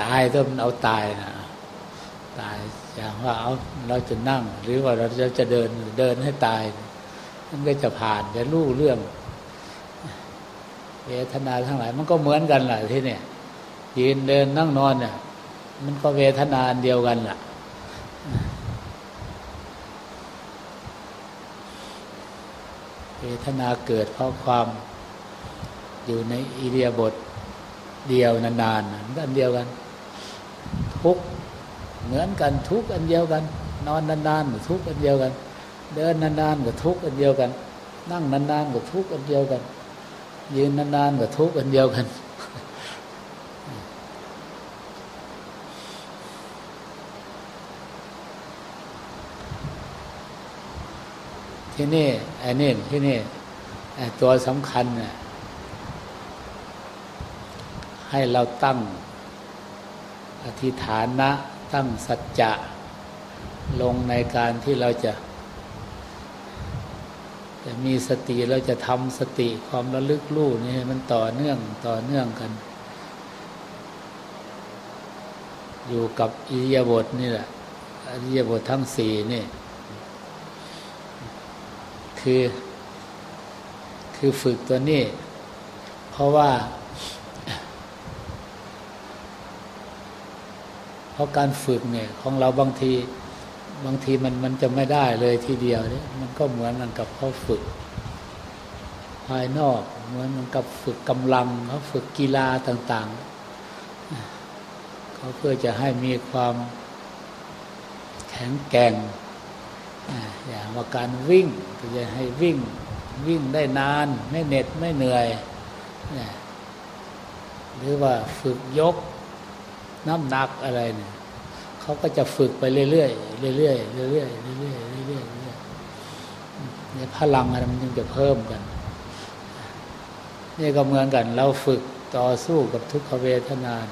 Speaker 1: ตายต้องเอาตายนะตาย อย่างว่าเอาเราจะนั่ง หรือว่าเราจะจะเดินเดินให้ตายมันก็จะผ่านจะรู้เรื่องเวทนาทั้งหลาย มันก็เหมือนกันแหละที่เนี่ยยืนเดินนั่งนอนเนี่ยมันก็เวทนาเดียวกันล่ะเวทนาเกิดเพราะความอยู่ในอิเดียบทเดียวนานๆมันอันเดียวกัน ทุก เหมือนกันทุกอันเดียวกัน นอนนานๆก็ทุกอันเดียวกัน เดินนานๆก็ทุกอันเดียวกัน นั่งนานๆก็ทุกอันเดียวกัน ยืนนานๆก็ทุกอันเดียวกันที่นี่ไอ้นี่ที่นี่ตัวสำคัญน่ะให้เราตั้งอธิฐานะ ตั้งสัจจะลงในการที่เราจะ จะมีสติเราจะทำสติความระลึกรู้นี่มันต่อเนื่องต่อเนื่องกัน อยู่กับอิริยาบถนี่แหละอิริยาบถทั้งสี่นี่ คือ คือฝึกตัวนี้ เพราะว่า เพราะการฝึกเนี่ยของเราบางทีบางทีมันมันจะไม่ได้เลยทีเดียวเนี่ยมันก็เหมือนกันกับเขาฝึก ภายนอกเหมือนมันกับฝึกกำลังเขาฝึกกีฬาต่างๆเขาเพื่อจะให้มีความแข็งแกร่งอย่างว่าการวิ่งก็จะให้วิ่งวิ่งได้นานไม่เหน็ดไม่เหนื่อยหรือว่าฝึกยก น้ำหนักอะไรเนี่ยเขาก็จะฝึกไปเรื่อยๆเรื่อยๆเรื่อยๆเรื่อยๆเรื่อยๆเรื่อยๆเนี่ยพลังอะไรมันจึงจะเพิ่มกัน นี่ก็เหมือนกันเราฝึกต่อสู้กับทุกขเวทนาน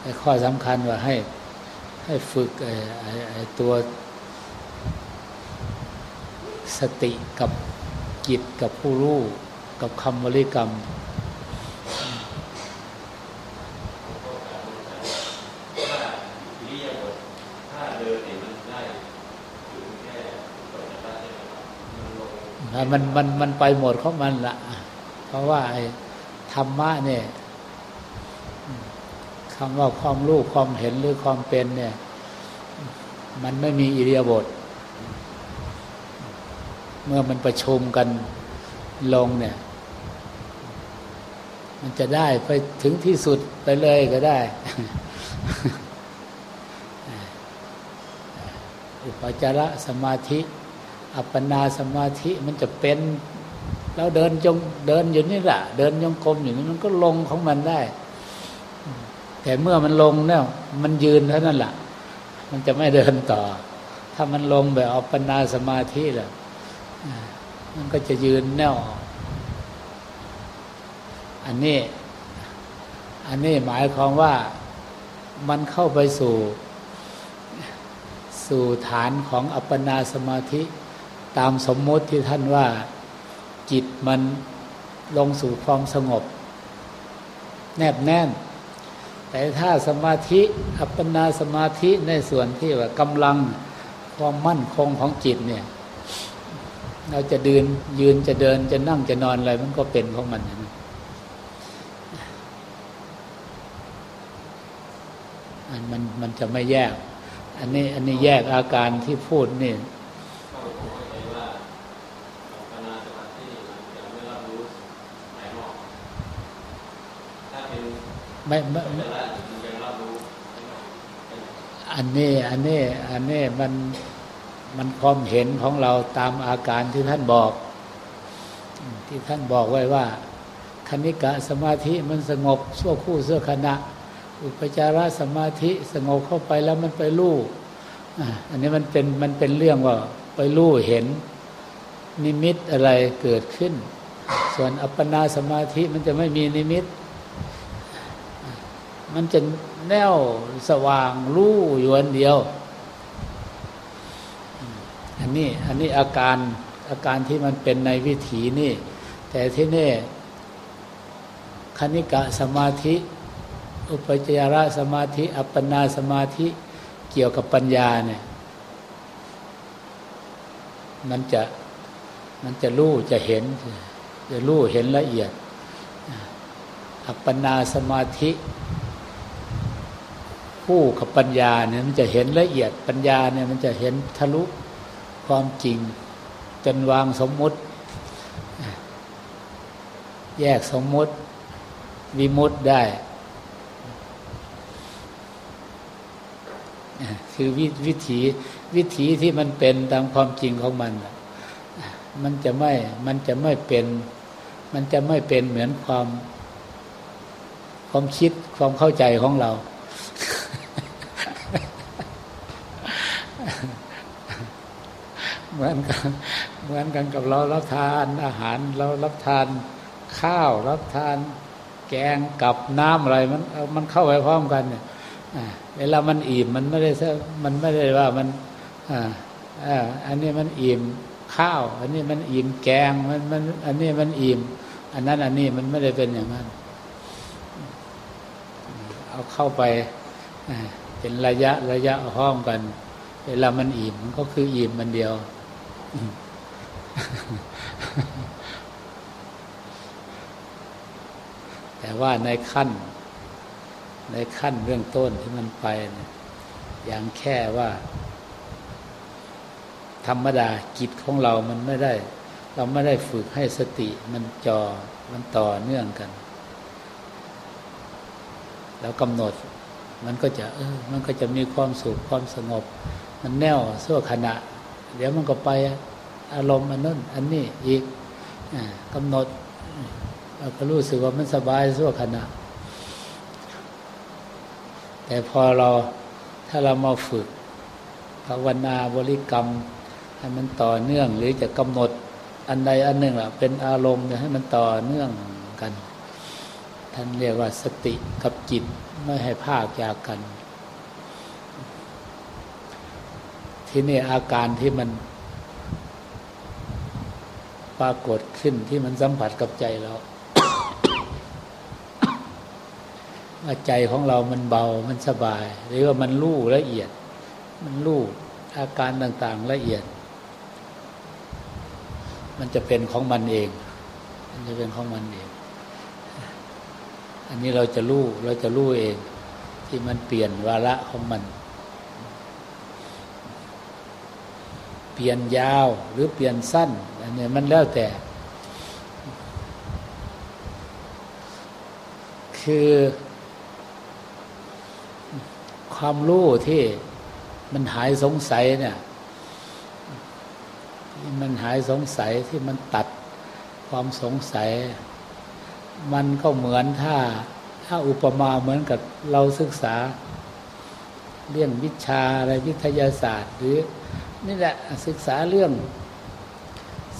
Speaker 1: แต่ข้อสำคัญว่าให้ให้ฝึกไอ้ไอ้ตัวสติกับจิตกับผู้รู้ กับคำบริกรรม มันมันมันไปหมดของมันละเพราะว่าไอ้ธรรมะเนี่ยคำว่าความรู้ความเห็นหรือความเป็นเนี่ย มันไม่มีอิริยบถเมื่อมันประชุมกันลงเนี่ย มันจะได้ไปถึงที่สุดไปเลยก็ได้อุปจาระสมาธิ อัปปนาสมาธิมันจะเป็น แล้วเดินจงเดินอยู่นี่แหละเดินยงกลมอยู่นี่มันก็ลงของมันได้ แต่เมื่อมันลงเนี่ยมันยืนเท่านั้นแหละมันจะไม่เดินต่อ ถ้ามันลงแบบอัปปนาสมาธิแหละมันก็จะยืนแน่วอันนี้ อันนี้หมายความว่ามันเข้าไปสู่ สู่ฐานของอัปปนาสมาธิ ตามสมมติที่ท่านว่า จิตมันลงสู่ความสงบ แนบแน่น แต่ถ้าสมาธิอัปปนาสมาธิในส่วนที่ว่ากำลังความมั่นคงของจิตเนี่ย เราจะเดินยืนจะเดินจะนั่งจะนอนอะไรมันก็เป็นของมันนะอันมันมันจะไม่แยก อันนี้อันนี้แยกอาการที่พูดนี่ ไม่ไม่อันนี้ อันนี้ อันนี้มันมันความเห็นของเราตามอาการที่ท่านบอก ที่ท่านบอกไว้ว่า คณิกะสมาธิมันสงบชั่วคู่เสื้อขณะ อุปจารสมาธิสงบเข้าไปแล้วมันไปลู่อันนี้มันเป็นมันเป็นเรื่องว่าไปลู่เห็น นิมิตอะไรเกิดขึ้น ส่วนอัปปนาสมาธิมันจะไม่มีนิมิต มันจะแน่วสว่างรู้อยู่อันเดียว อันนี้อันนี้อาการอาการที่มันเป็นในวิถีนี่ แต่ที่นี่คณิกะสมาธิ อุปจาระสมาธิ อัปปนาสมาธิเกี่ยวกับปัญญาเนี่ย มันจะมันจะรู้จะเห็น จะรู้เห็นละเอียด อัปปนาสมาธิ คู่กับปัญญาเนี่ยมันจะเห็นละเอียดปัญญาเนี่ยมันจะเห็นทะลุความจริง จนวางสมมุติ แยกสมมุติ วิมุติได้ คือววิถีวิถีที่มันเป็นตามความจริงของมัน มันจะไม่มันจะไม่เป็น มันจะไม่เป็นเหมือนความความคิดความเข้าใจของเรา เหมือนกันเหมือนกันกับเรารับทานอาหารเรารับทานข้าว รับทานแกงกับน้ำอะไร มันมันเข้าไปพร้อมกันเนี่ยเวลามันอิ่มมันไม่ได้มันไม่ได้ว่ามันอ่าอันนี้มันอิ่มข้าว อันนี้มันอิ่มแกงมันมัน อันนี้มันอิ่ม อันนั้น อันนี้มันไม่ได้เป็นอย่างนั้นเอาเข้าไปเป็นระยะระยะพร้อมกัน เวลามันอิ่มก็คืออิ่มมันเดียว แต่ว่าในขั้น ในขั้นเรื่องต้นที่มันไปนอย่างแค่ว่า ธรรมดากิจของเรามันไม่ได้ เราไม่ได้ฝึกให้สติมันจอมันต่อเนื่องกัน แล้วกำหนดมันก็จะเออ มันก็จะมีความสุขความสงบ มันแน่วสั่วขณะ เดี๋ยวมันก็ไปอารมณ์อันนั้นอันนี้อีกกำหนดเราก็รู้สึกว่ามันสบายสั่วขณะ แต่พอเราถ้าเรามาฝึกภาวนาบริกรรมให้มันต่อเนื่อง หรือจะกำหนดอันใดอันหนึ่งล่ะ เป็นอารมณ์ให้มันต่อเนื่องกัน ท่านเรียกว่าสติกับจิตไม่ให้ภาคจากกัน ที่นี่อาการที่มันปรากฏขึ้นที่มันสัมผัสกับใจเราว่าใจของเรามันเบา มันสบาย หรือว่ามันรู้ละเอียด มันรู้อาการต่างๆละเอียด มันจะเป็นของมันเอง มันจะเป็นของมันเอง อันนี้เราจะรู้ เราจะรู้เอง ที่มันเปลี่ยนวาระของมัน เปลี่ยนยาวหรือเปลี่ยนสั้นอันนี้มันแล้วแต่ คือ ความรู้ที่มันหายสงสัยเนี่ยมันหายสงสัยที่มันตัดความสงสัย มันก็เหมือนถ้า ถ้าอุปมาเหมือนกับเราศึกษา เรื่องวิชาอะไรวิทยาศาสตร์หรือ นี่แหละศึกษาเรื่อง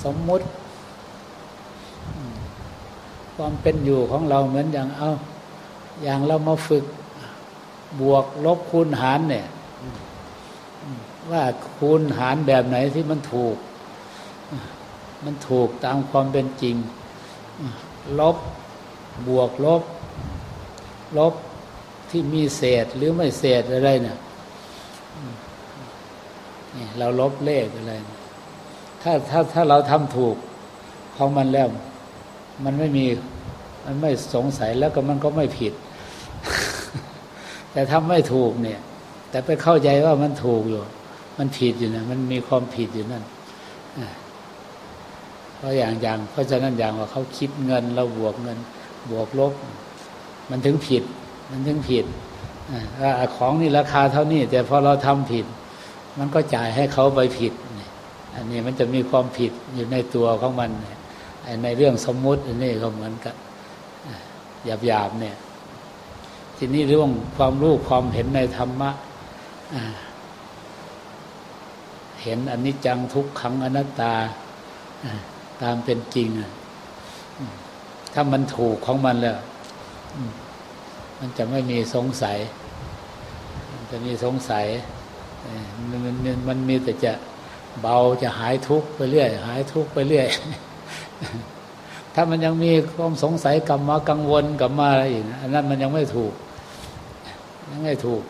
Speaker 1: สมมุติ ความเป็นอยู่ของเราเหมือนอย่างเอาอย่างเรามาฝึกบวกลบคูณหารเนี่ย ว่าคูณหารแบบไหนที่มันถูก มันถูกตามความเป็นจริง ลบบวกลบ ลบที่มีเศษหรือไม่เศษอะไรเนี่ย เราลบเลขอะไร ถ้าถ้าถ้าเราทำถูกของมันแล้ว มันไม่มีมันไม่สงสัยแล้วก็มันก็ไม่ผิด แต่ทำไม่ถูกเนี่ย แต่ไปเข้าใจว่ามันถูกอยู่ มันผิดอยู่นะมันมีความผิดอยู่นั่นเพราะอย่างอย่าง เพราะฉะนั้นอย่างว่าเขาคิดเงินเราบวกเงิน บวกลบ มันถึงผิด มันถึงผิดอของนี่ราคาเท่านี้ แต่พอเราทำผิด มันก็จ่ายให้เขาไปผิด อันนี้มันจะมีความผิดอยู่ในตัวของมัน ในเรื่องสมมุติอันนี้ก็เหมือนกับหยาบๆเนี่ย ทีนี้เรื่องความรู้ความเห็นในธรรมะเห็นอนิจจังทุกขังอนัตตาตามเป็นจริงถ้ามันถูกของมันแล้วมันจะไม่มีสงสัย มันจะมีสงสัย มันมันมันมีแต่จะเบาจะหายทุกข์ไปเรื่อย หายทุกข์ไปเรื่อย ถ้ามันยังมีความสงสัยกลับมากังวลกลับมาอะไรอีกอันนั้นมันยังไม่ถูก ยังไม่ถูก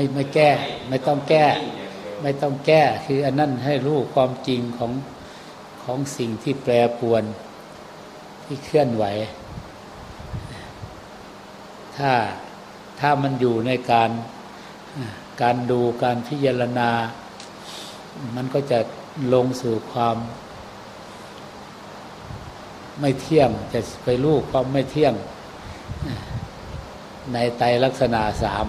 Speaker 1: ไม่ไม่แก้ ไม่ต้องแก้ ไม่ต้องแก้ คืออันนั้นให้รู้ความจริงของของสิ่งที่แปรปวนที่เคลื่อนไหว ถ้าถ้ามันอยู่ในการการดูการพิจารณา มันก็จะลงสู่ความ ไม่เที่ยงจะไปรู้ความไม่เที่ยง ในไตลักษณะสาม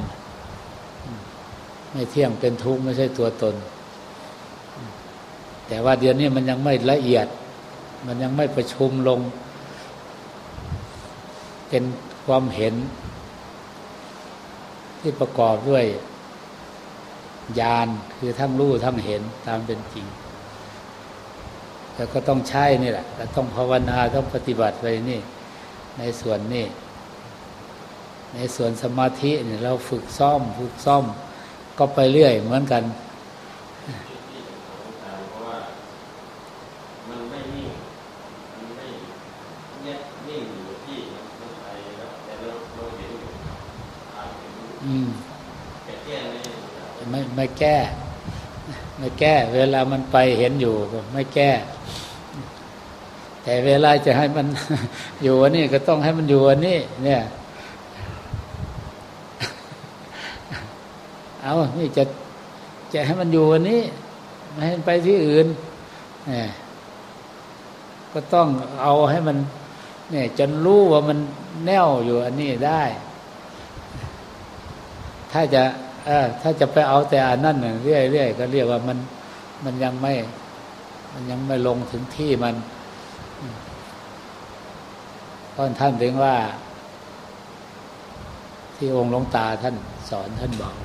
Speaker 1: ไม่เที่ยงเป็นทุกข์ไม่ใช่ตัวตน แต่ว่าเดี๋ยวนี้มันยังไม่ละเอียด มันยังไม่ประชุมลง เป็นความเห็น ที่ประกอบด้วยญาณคือทั้งรู้ทั้งเห็นตามเป็นจริง แต่ก็ต้องใช้นี่แหละต้องภาวนาต้องปฏิบัติไปนี่ ในส่วนนี้ ในส่วนสมาธิเนี่ยเราฝึกซ่อม ฝึกซ่อม ก็ไปเรื่อย เหมือนกันไม่ไม่แก้ ไม่แก้ เวลามันไปเห็นอยู่ก็ไม่แก้ แต่เวลาจะให้มันอยู่อันนี้ก็ต้องให้มันอยู่อันนี้เนี่ย เอานี่จะจะให้มันอยู่อันนี้ไม่ให้ไปที่อื่นเนี่ยก็ต้องเอาให้มัน เนี่ยจนรู้ว่ามันแน่วอยู่อันนี้ได้ ถ้าจะเออถ้าจะไปเอาแต่อันนั้นเรื่อยๆก็เรียกว่ามันมันยังไม่ มันยังไม่ลงถึงที่มันเพราะท่านถึงว่า ที่องค์หลวงตาท่านสอนท่านบอก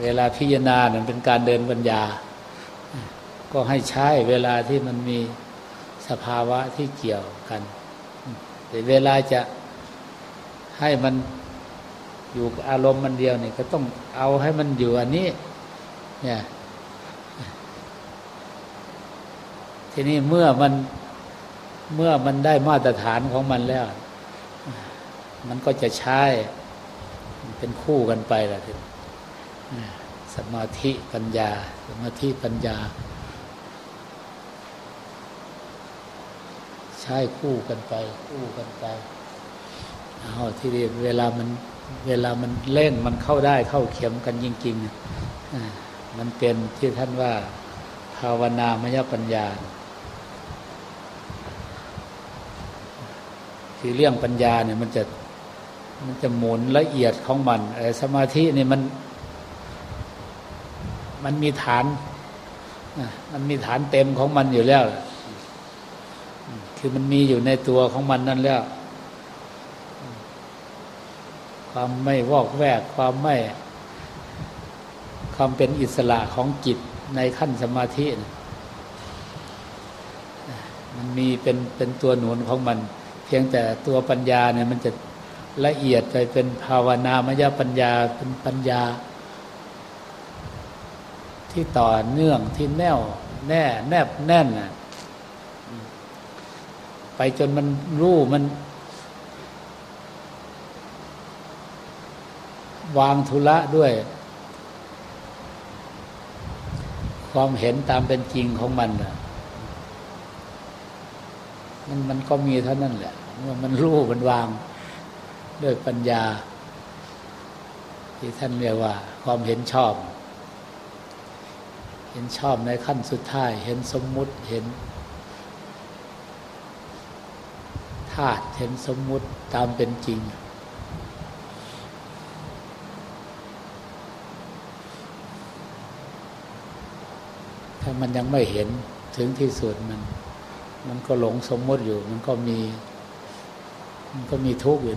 Speaker 1: เวลาพิจารณาเนี่ยเป็นการเดินปัญญา ก็ให้ใช้เวลาที่มันมีสภาวะที่เกี่ยวกันแต่เวลาจะให้มันอยู่อารมณ์มันเดียวเนี่ยก็ต้องเอาให้มันอยู่อันนี้ เนี่ย ทีนี้เมื่อมันเมื่อมันได้มาตรฐานของมันแล้ว มันก็จะใช้เป็นคู่กันไปแหละที สมาธิปัญญา สมาธิปัญญา ใช้คู่กันไป คู่กันไปเอาที่เวลามันเวลามันเล่นมันเข้าได้เข้าเข็มกันจริงๆมันเป็นที่ท่านว่าภาวนามยปัญญา คือเรื่องปัญญาเนี่ยมันจะมันจะหมุนละเอียดของมันสมาธินี่มัน มันมีฐานมันมีฐานเต็มของมันอยู่แล้ว คือมันมีอยู่ในตัวของมันนั่นแล้ว ความไม่วอกแวก ความไม่ ความเป็นอิสระของจิตในขั้นสมาธิ มันมีเป็นเป็นตัวหนุนของมัน เพียงแต่ตัวปัญญาเนี่ยมันจะละเอียดไปเป็นภาวนามยปัญญาเป็นปัญญา ที่ต่อเนื่องที่แน่วแน่แนบแน่นไปจนมันรู้มัน วางธุระด้วย ความเห็นตามเป็นจริงของมันมันมันก็มีเท่านั้นแหละเมื่อมันรู้มันวางด้วยปัญญา ที่ท่านเรียกว่า ความเห็นชอบ เห็นชอบในขั้นสุดท้าย เห็นสมมุติเห็นธาตุเห็นสมมุติตามเป็นจริง ถ้ามันยังไม่เห็นถึงที่สุดมัน มันก็หลงสมมติอยู่ มันก็มี มันก็มีทุกข์อยู่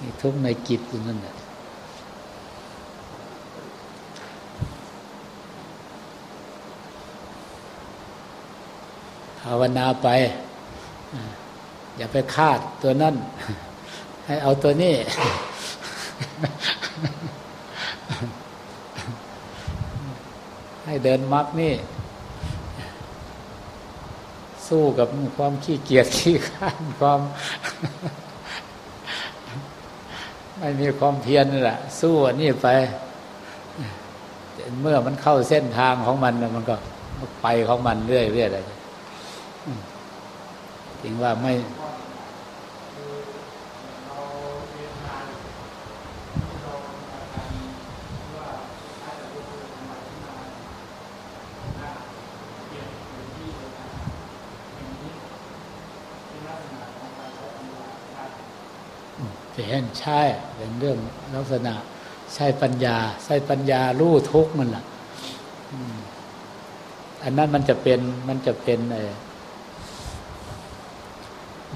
Speaker 1: มีทุกข์ในจิตอยู่นั่นแหละภาวนาไปอย่าไปคาดตัวนั่น ให้เอาตัวนี้ ให้เดินมักนี่ สู้กับความขี้เกียจขี้ข้านความ ไม่มีความเพียรนี่แหละสู้อันนี้ไป เมื่อมันเข้าเส้นทางของมันมันก็ไปของมันเรื่อยๆเลย ถึงว่าไม่เห็นใช่เป็นเรื่องลักษณะใช่ปัญญา ใช่ปัญญารู้ทุกมันล่ะอันนั้นมันจะเป็นมันจะเป็นเอ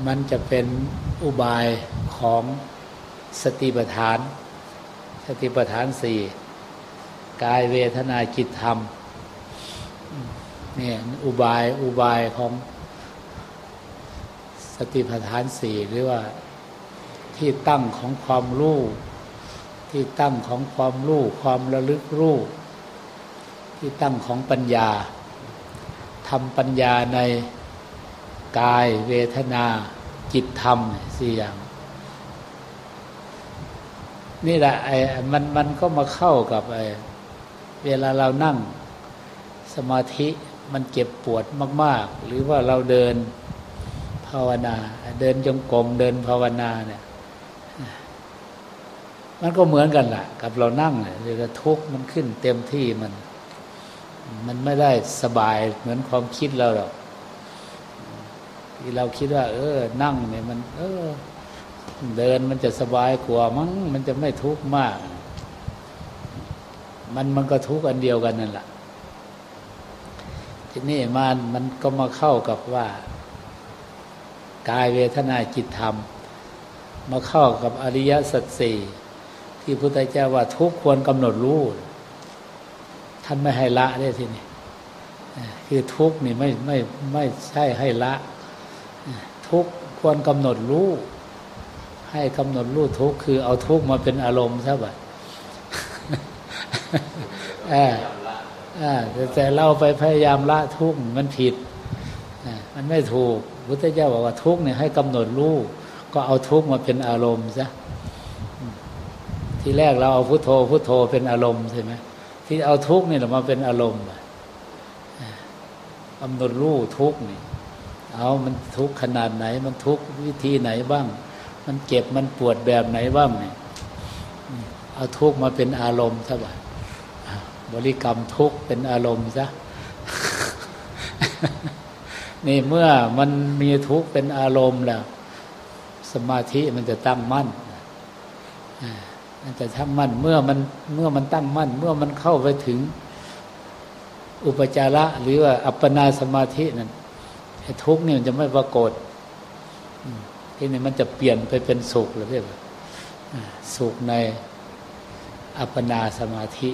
Speaker 1: มันจะเป็นอุบายของสติปัฏฐาน สติปัฏฐานสี่กายเวทนาจิตธรรมเนี่ยอุบายอุบายของสติปัฏฐานสี่หรือว่าที่ตั้งของความรู้ที่ตั้งของความรู้ความระลึกรู้ที่ตั้งของปัญญาทำปัญญาใน กายเวทนา จิตธรรมสี่อย่าง นี่แหละไอ้มันมันก็มาเข้ากับไอ้เวลาเรานั่งสมาธิมันเจ็บปวดมาก ๆ หรือว่าเราเดินภาวนา เดินจงกรมเดินภาวนาเนี่ยมันก็เหมือนกันแหละกับเรานั่งเนี่ยเรทุกข์มันขึ้นเต็มที่มัน มันไม่ได้สบายเหมือนความคิดเราหรอก ที่เราคิดว่า เออ นั่งเนี่ยมัน เออ เดินมันจะสบายกว่ามั้งมันจะไม่ทุกข์มาก มันมันก็ทุกข์อันเดียวกันนั่นแหละทีนี้มันมันก็มาเข้ากับว่ากายเวทนาจิตธรรม มาเข้ากับอริยสัจสี่ที่พุทธเจ้าว่าทุกควรกำหนดรู้ท่านไม่ให้ละได้ทีนี้คือทุกนี่ไม่ไม่ไม่ใช่ให้ละ ทุกควรกำหนดรู้ ให้กำหนดรู้ทุกคือเอาทุกมาเป็นอารมณ์ซะแบบแต่เราไปพยายามละทุกมันผิดมันไม่ถูกพุทธเจ้าบอกว่าทุกเนี่ยให้กำหนดรู้ก็เอาทุกมาเป็นอารมณ์ซะทีแรกเราเอาพุทโธพุทโธเป็นอารมณ์ใช่ไหมที่เอาทุกเนี่เรามาเป็นอารมณ์กำหนดรู้ทุกเนี่ย เอามันทุกข์ขนาดไหน มันทุกข์วิธีไหนบ้าง มันเจ็บมันปวดแบบไหนบ้างเนี่ยเอาทุกข์มาเป็นอารมณ์ซะบ่บริกรรมทุกข์เป็นอารมณ์ซะนี่เมื่อมันมีทุกข์เป็นอารมณ์แล้วสมาธิมันจะตั้งมั่นมันจะทั้งมั่นเมื่อมันเมื่อมันตั้งมั่น เมื่อมันเข้าไปถึงอุปจาระหรือว่าอัปปนาสมาธินั่น ทุกนี่มันจะไม่ปรากฏที่นี่มันจะเปลี่ยนไปเป็นสุขหรือเรียกว่าสุขในอัปปนาสมาธิ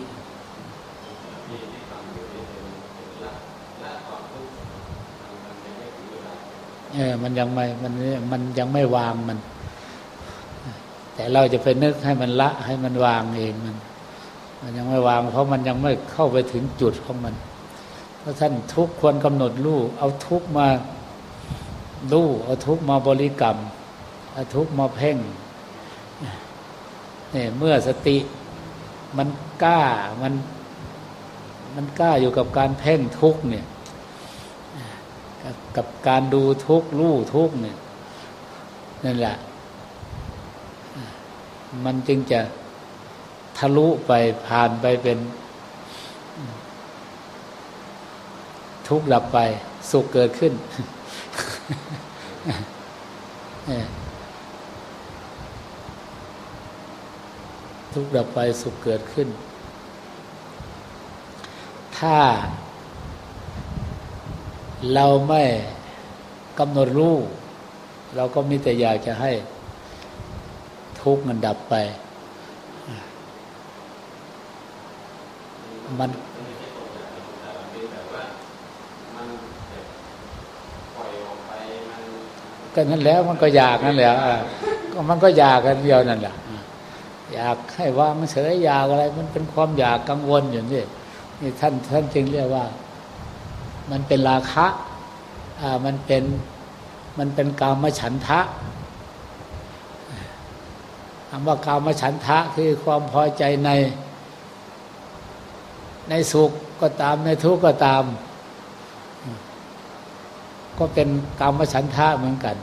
Speaker 1: เออมันยังไม่มันมันยังไม่วางมัน แต่เราจะไปนึกให้มันละให้มันวางเองมัน มันยังไม่วาง เพราะมันยังไม่เข้าไปถึงจุดของมัน ราะท่านทุกควรกำหนดรู้เอาทุกมารู้เอาทุกมาบริกรรมเอาทุกมาเพ่งเนี่ยเมื่อสติมันกล้ามันมันกล้าอยู่กับการเพ่งทุกเนี่ยกับการดูทุกรู้ทุกเนี่ยนั่นแหละ มันจึงจะทะลุไปผ่านไปเป็น ทุกข์ดับไป สุขเกิดขึ้น ทุกข์ดับไปสุขเกิดขึ้น ถ้า เราไม่กำหนดรู้ เราก็มีแต่อยากจะให้ ทุกข์มันดับไป มัน ก็นั่นแล้วมันก็อยากนั่นแหละก็มันก็อยากกันเดียวนั่นแหละอยากให้วางเฉยอยากอะไร มันเป็นความอยากกังวลอยู่นี่นี่ท่านท่านจึงเรียกว่า มันเป็นราคะอ่ามันเป็นมันเป็นกามฉันทะคำว่ากามฉันทะคือความพอใจใน ในสุขก็ตามในทุกข์ก็ตาม ก็เป็นกามฉันทะเหมือนกัน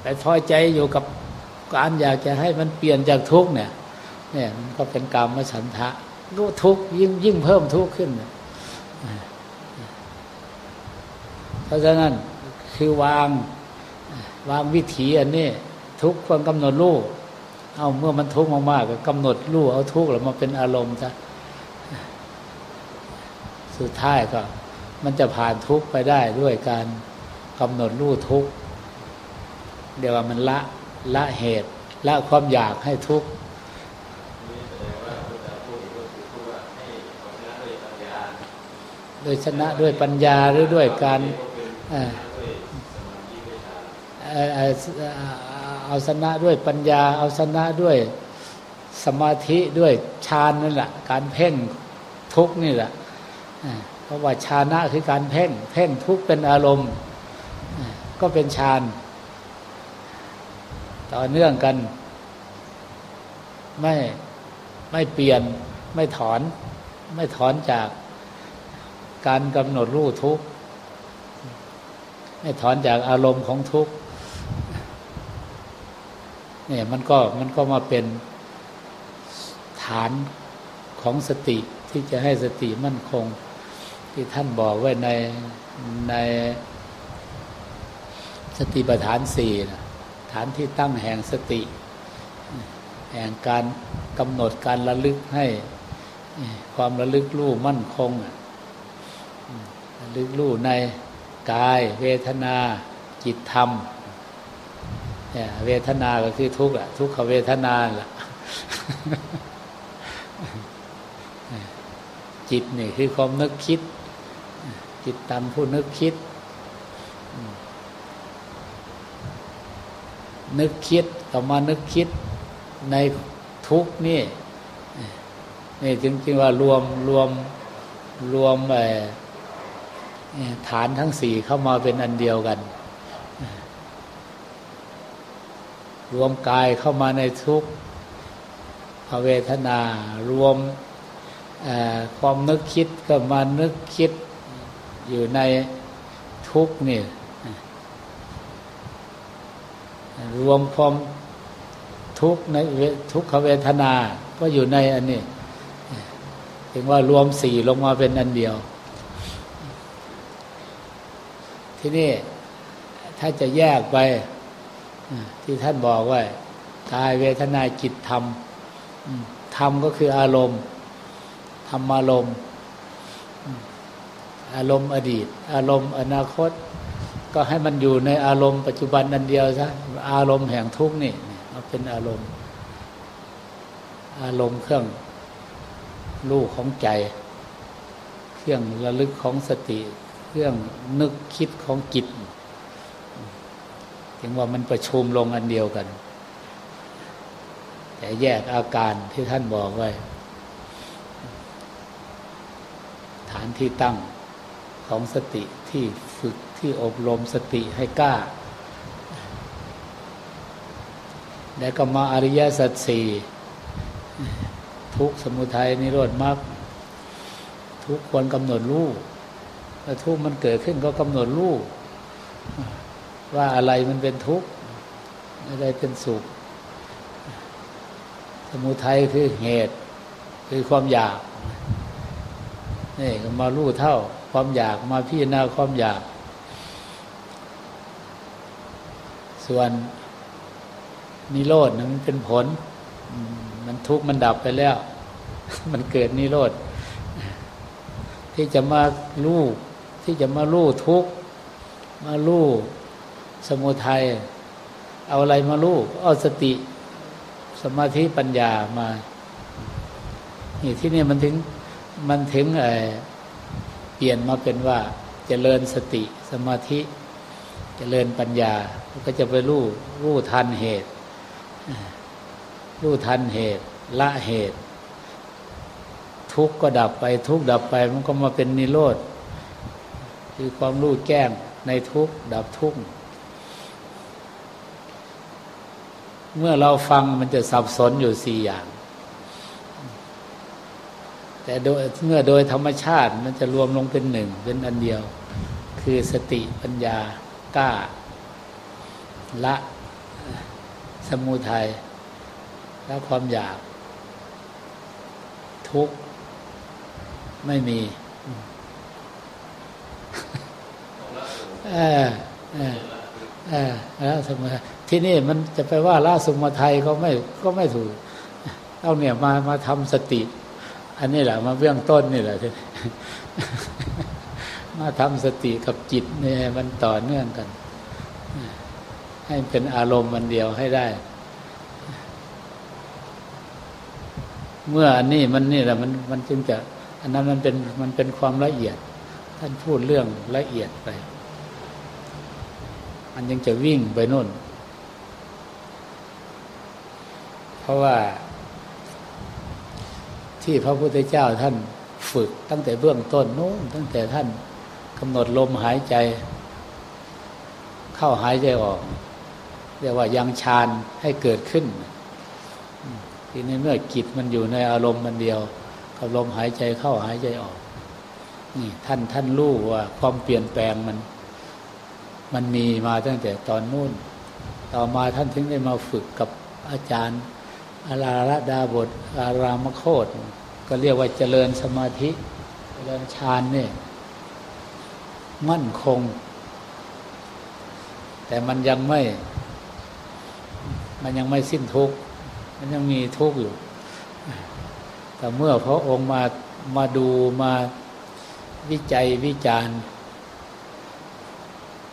Speaker 1: แต่พอใจอยู่กับการอยากจะให้มันเปลี่ยนจากทุกข์เนี่ย เนี่ยมันก็เป็นกามฉันทะรู้ทุกข์ยิ่งยิ่งเพิ่มทุกข์ขึ้น เพราะฉะนั้นคือวางวางวิถีอันนี้ทุกคนกำหนดรู้เอาเมื่อมันทุกข์มากๆก็กำหนดรู้เอาทุกข์แล้วมาเป็นอารมณ์ซะสุดท้ายก็ มันจะผ่านทุกข์ไปได้ด้วยการกำหนดรู้ทุกข์เดี๋ยวมันละละเหตุ ละความอยากให้ทุกข์โดยชนะด้วยปัญญาหรือด้วยการเอาชนะด้วยปัญญา เอาชนะด้วยสมาธิด้วยฌานนั่นแหละ การเพ่งทุกนี่แหละ ราะว่าฌานะคือการเพ่ง เพ่งทุกเป็นอารมณ์ ก็เป็นฌาน ต่อเนื่องกัน ไม่ไม่เปลี่ยนไม่ถอน ไม่ถอนจากการกำหนดรู้ทุกไม่ถอนจากอารมณ์ของทุกเนี่ยมันก็มันก็มาเป็นฐานของสติที่จะให้สติมั่นคง ที่ท่านบอกไว้ในในสติปัฏฐานสี่ฐานที่ตั้งแห่งสติ แห่งการกำหนดการระลึกให้ความระลึกรู้มั่นคงระลึกรู้ในกาย เวทนาจิตธรรมเวทนาก็คือทุกข์ะทุกขเวทนาล่ะจิตนี่คือความนึกคิด จิตตังผู้นึกคิด นึกคิดต่อมานึกคิดในทุกนี่นี่จริงๆว่ารวมรวมรวมฐานทั้งสี่เข้ามาเป็นอันเดียวกัน รวมกายเข้ามาในทุกขเวทนา รวมความนึกคิดก็มานึกคิด อยู่ในทุกนี่รวมความทุกในทุกขเวทนา ก็อยู่ในอันนี้ถึงว่ารวมสี่ลงมาเป็นอันเดียว ที่นี่ถ้าจะแยกไปที่ท่านบอกว่ากายเวทนาจิตธรรมธรรมก็คืออารมณ์ธรรมอารมณ์ อารมณ์อดีต อารมณ์อนาคต ก็ให้มันอยู่ในอารมณ์ปัจจุบันนันเดียวซะอารมณ์แห่งทุกนี่มันเป็นอารมณ์ อารมณ์เครื่องลูกของใจ เครื่องระลึกของสติ เครื่องนึกคิดของจิตถึงว่ามันประชุมลงอันเดียวกัน แต่แยกอาการที่ท่านบอกไว้ ฐานที่ตั้ง ของสติที่ฝึกที่อบรมสติให้กล้า แล้วก็มาอริยสัจสี่ทุกสมุทัยนิโรธมรรคทุกควรกำหนดรู้ถ้าทุกมันเกิดขึ้นก็กำหนดรู้ว่าอะไรมันเป็นทุกข์อะไรเป็นสุข สมุทัยคือเหตุ คือความอยากนี่ก็มารู้เท่า ความอยากมาพิจารณาความอยาก ส่วนนิโรธนั้นเป็นผล มันทุกข์มันดับไปแล้ว มันเกิดนิโรธที่จะมาลู่ที่จะมาลู่ทุกข์มาลู่สมุทัยเอาอะไรมาลู่เอาสติ สมาธิปัญญามานี่ที่นี่มันถึงมันถึงไอ เปลี่ยนมาเป็นว่าจเจริญสติสมาธิจเจริญปัญญา ก็จะไปรู้รู้ทันเหตุรู้ทันเหตุ ละเหตุ ทุกข์ก็ดับไป ทุกข์ดับไปมันก็มาเป็นนิโรธคือความรู้แจ้งในทุกข์ดับทุกข์เมื่อเราฟังมันจะสับสนอยู่สี่อย่าง แต่โดยเมื่อโดยธรรมชาติมันจะรวมลงเป็นหนึ่งเป็นอันเดียว คือสติปัญญากล้า ละสมุทัยแล้วความอยาก ทุกข์ ไม่มีเออเออเออแล้วสมุทัยที่นี่มันจะไปว่าล่าสมุทัยก็ไม่ก็ไม่ถูกเอาเนี่ยมามาทำสติ อันนี้แหละมาเบื้องต้นนี่แหละมาทำสติกับจิตเนี่ยมันต่อเนื่องกัน ให้เป็นอารมณ์มันเดียวให้ได้ เมื่ออันนี้มันนี่แหละมันมันจึงจะ อันนั้นมันเป็นมันเป็นความละเอียด ท่านพูดเรื่องละเอียดไป มันยังจะวิ่งไปนู่น เพราะว่า ที่พระพุทธเจ้าท่านฝึกตั้งแต่เบื้องต้นโน้นตั้งแต่ท่านกำหนดลมหายใจ เข้าหายใจออก เรียกว่ายังฌานให้เกิดขึ้น ทีนี้เมื่อจิตมันอยู่ในอารมณ์มันเดียว กับลมหายใจเข้าหายใจออกนี่ท่านท่านรู้ว่าความเปลี่ยนแปลงมัน มันมีมาตั้งแต่ตอนนู้น ต่อมาท่านถึงได้มาฝึกกับอาจารย์ อาราระดาบทอารามโคตก็เรียกว่าเจริญสมาธิเจริญฌานเนี่ยมั่นคง แต่มันยังไม่ มันยังไม่สิ้นทุกข์มันยังมีทุกข์อยู่ แต่เมื่อพระองค์มามาดูมาวิจัยวิจารณ์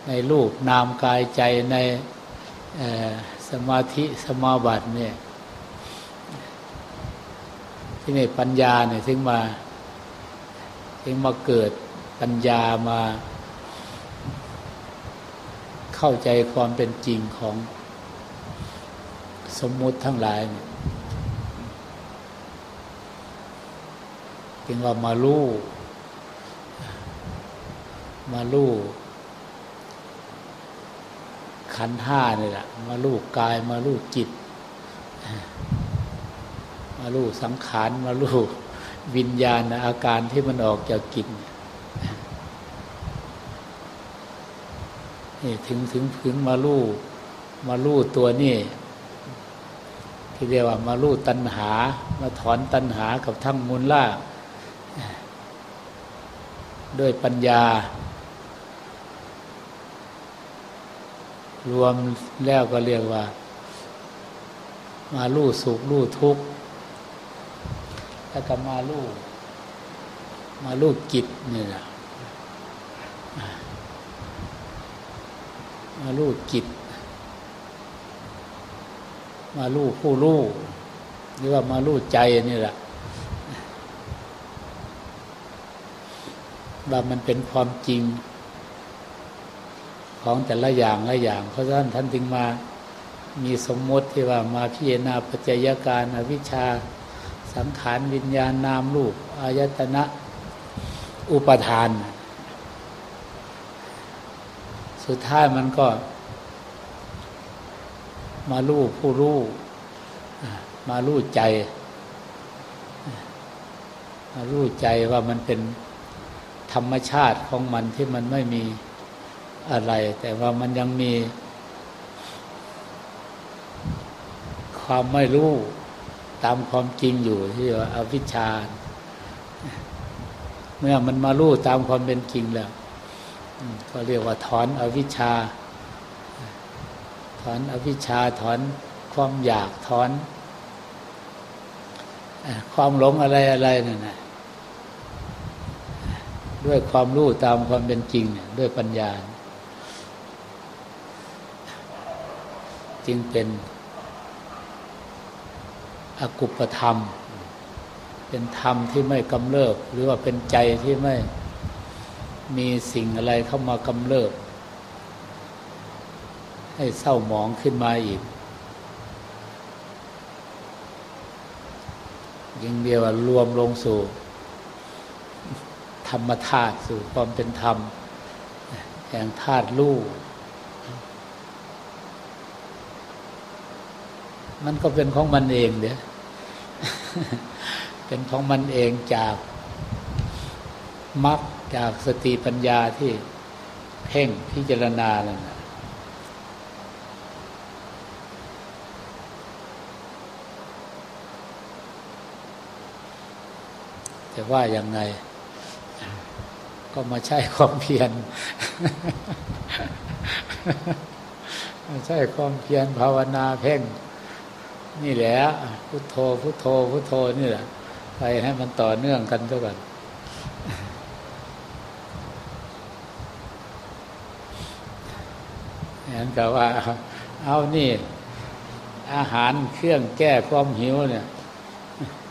Speaker 1: ในรูปนามกายใจในสมาธิสมาบัติเนี่ย ที่นี่ปัญญาเนี่ยถึงมา ถึงมาเกิดปัญญามา เข้าใจความเป็นจริงของสมมุติทั้งหลายเนี่ยจึงว่ามาลู่มาลู่ขันห้านี่แหละมาลู่กายมาลู่จิต มาลู่สังขารมาลู่วิญญาณอาการที่มันออกจากกิจนี่ถึงถึงถึงมาลู่มาลู่ตัวนี่ที่เรียกว่ามาลู่ตัณหา มาถอนตัณหากับทั้งมูลล่าด้วยปัญญา รวมแล้วก็เรียกว่า มาลู่สุขลู่ทุกข์ แล้วก็มาลู่มาลู่กิจนี่แหละมาลู่จิต มาลู่ผู้ลู่หรือว่ามาลู่ใจนี่แหละว่ามันเป็นความจริง ของแต่ละอย่างละอย่าง เพราะฉะนั้นท่านจึงมามีสมมติที่ว่ามาพิจารณาปัจจัยการอวิชชา สังขารวิญญาณนามรูปอายตนะ อุปทาน สุดท้ายมันก็มาลู่ผู้รู้มาลู่ใจ มาลู่ใจว่ามันเป็นธรรมชาติของมันที่มันไม่มีอะไร แต่ว่ามันยังมีความไม่รู้ ตามความจริงอยู่ที่ว่าอวิชชา เมื่อมันมาลู่ตามความเป็นจริงแล้วก็เรียกว่าถอนอวิชชา ถอนอวิชชาถอนความอยากถอน ความหลงอะไรอะไรนั่นนะด้วยความรู้ตามความเป็นจริงเนี่ยด้วยปัญญา จึงเป็น อกุปธรรม เป็นธรรมที่ไม่กำเริบ หรือว่าเป็นใจที่ไม่มีสิ่งอะไรเข้ามากำเริบ ให้เศร้าหมองขึ้นมาอีกยิ่งเดียวรวมลงสู่ ธรรมธาตุสู่ความเป็นธรรม แห่งธาตุลู่มันก็เป็นของมันเองเดี๋ย เป็นของมันเองจากมรรคจากสติปัญญาที่เพ่งพิจารณานั่นแต่ว่ายังไง ก็มาใช้ความเพียรมาใช้ความเพียรภาวนาเพ่ง นี่แหละพุทโธพุทโธพุทโธนี่แหละ ไปให้มันต่อเนื่องกันซะก่อนนั้นก็ว่า เอานี่ อาหารเครื่องแก้ความหิวเนี่ย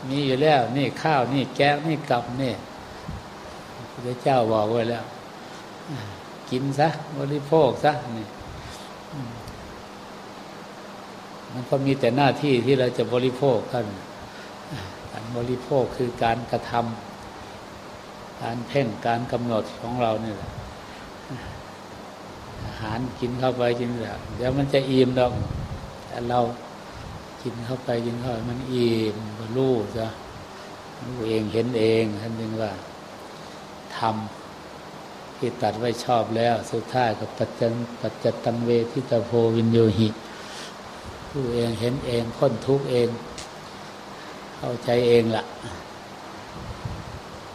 Speaker 1: มีอยู่แล้วนี่ข้าวนี่แกงนี่กับนี่พระเจ้าบอกไว้แล้ว กินซะบริโภคซะนี่ มันก็มีแต่หน้าที่ที่เราจะบริโภคกัน การบริโภคคือการกระทำการเพ่งการกำหนดของเราเนี่แหละหารกินเข้าไปกินแล้วเดี๋ยวมันจะอิ่มดอกแต่เรากินเข้าไปกินเข้าไปมันอิ่มก็รู้จ้ะรู้เองเห็นเองท่านจึงว่าทำที่ตัดไว้ชอบแล้ว สุดท้ายกับปัจจันปัจจตังเวทิตาโพวินโยหิ รู้เองเห็นเองพ้นทุกเอง เข้าใจเองละ่ะ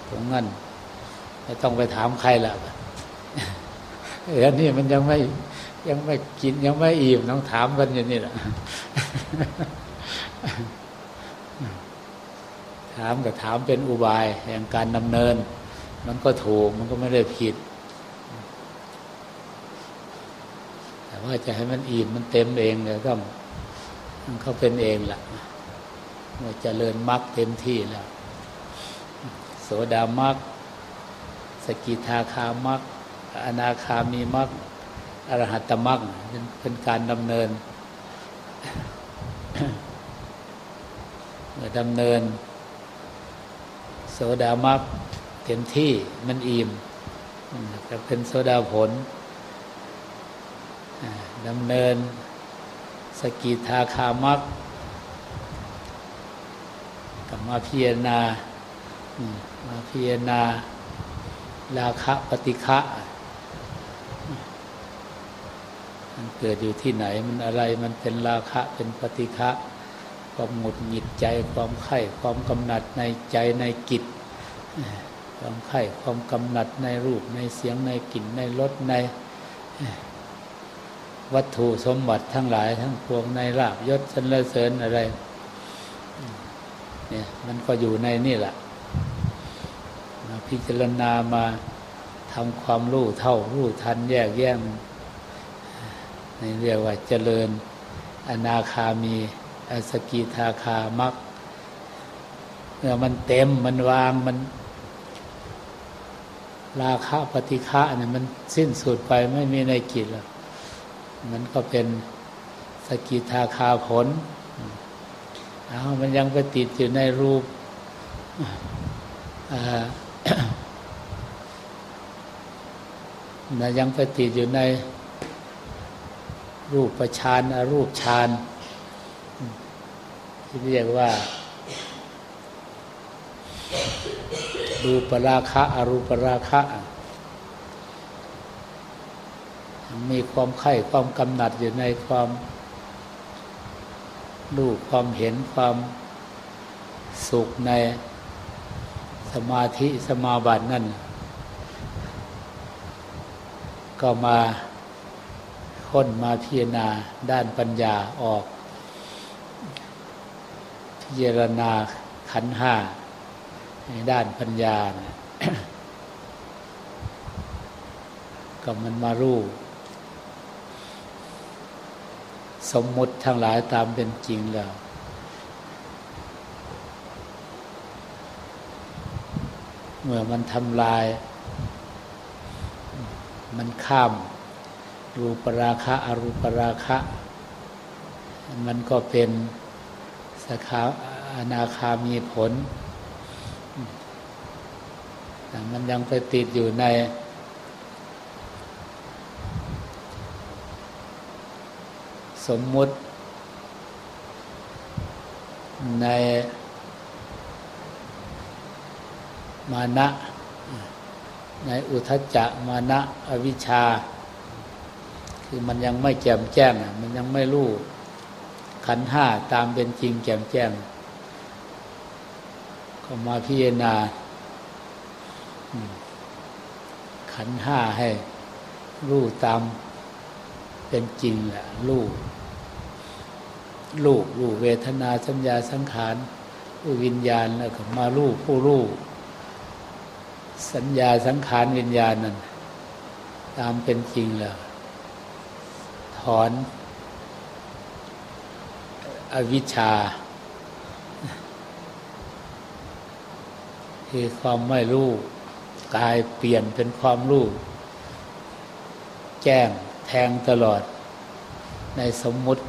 Speaker 1: ตรงนั้นไม่ต้องไปถามใครละเออนี่มันยังไม่ยังไม่กินยังไม่อิ่มต้องถามกันอย่างนี้แหละถามกับถามเป็นอุบายแห่งการดำเนิน มันก็ถูกมันก็ไม่ได้ผิด แต่ว่าจะให้มันอิ่มมันเต็มเองเนี่ยต้อง มันเขาเป็นเองละ่ะเมื่อเจริญมรรคเต็มที่แล้ว โสดามรรคสกิทาคามรรคอนาคามีมรรคอรหัตมรรคเป็นการดำเนินเมื่อดำเนิน โสดามรรคเต็มที่มันอิ่มจะเป็นโสดาผลดำเนิน กิทาคามรรคกับมาพิจารณามาพิจารณาราคะปฏิฆะมันเกิดอยู่ที่ไหนมันอะไรมันเป็นราคะเป็นปฏิฆะความหงุดหงิดใจความไข่ความกำหนัดในใจในกิจความไข่ความกำหนัดในรูปในเสียงในกลิ่นในรสใน วัตถุสมบัติทั้งหลายทั้งพวงในลาบยศสรรเสริญอะไร เนี่ยมันก็อยู่ในนี่แหละมาพิจารณามาทำความรู้เท่ารู้ทันแยกแยะนี่เรียกว่าเจริญ อนาคามี อสกิทาคามักเมื่อมันเต็มมันวางมัน ราคะปฏิฆะเนี่ยมันสิ้นสุดไปไม่มีในกิจแล้ว มันก็เป็นสกิทาคาผลเอามันยังไปติดอยู่ในรูปนะยังไปติดอยู่ในรูปประชานอรูปฌานที่เรียกว่า รูปราคะอรูปราคะ มีความไข่ความกำหนัดอยู่ในความรู้ความเห็นความสุขในสมาธิสมาบัตินั่น ก็มาค้นมาพิจารณาด้านปัญญาออก พิจารณาขันห้าในด้านปัญญานะก็มันมารู้ สมมุติทั้งหลายตามเป็นจริงแล้ว เมื่อมันทำลาย มันข้าม รูปราคะอรูปราคะ มันก็เป็นสขาอนาคามีผลแต่มันยังไปติดอยู่ใน สมมุติ ในมานะ ในอุทจจะมานะอวิชชา คือมันยังไม่แจ่มแจ้ง มันยังไม่รู้ ขันห้าตามเป็นจริงแจ่มแจ้ง ก็มาพิจารณา ขันห้าให้รู้ตามเป็นจริงแหละรู้ ลูกลูกเวทนาสัญญาสังขารวิญญาณแล้วก็มาลูกผู้ลูกสัญญาสังขารวิญญาณนั่นตามเป็นจริงแล้ว ถอนอวิชชา คือความไม่รู้กายเปลี่ยนเป็นความรู้แจ้งแทงตลอด ในสมมุติ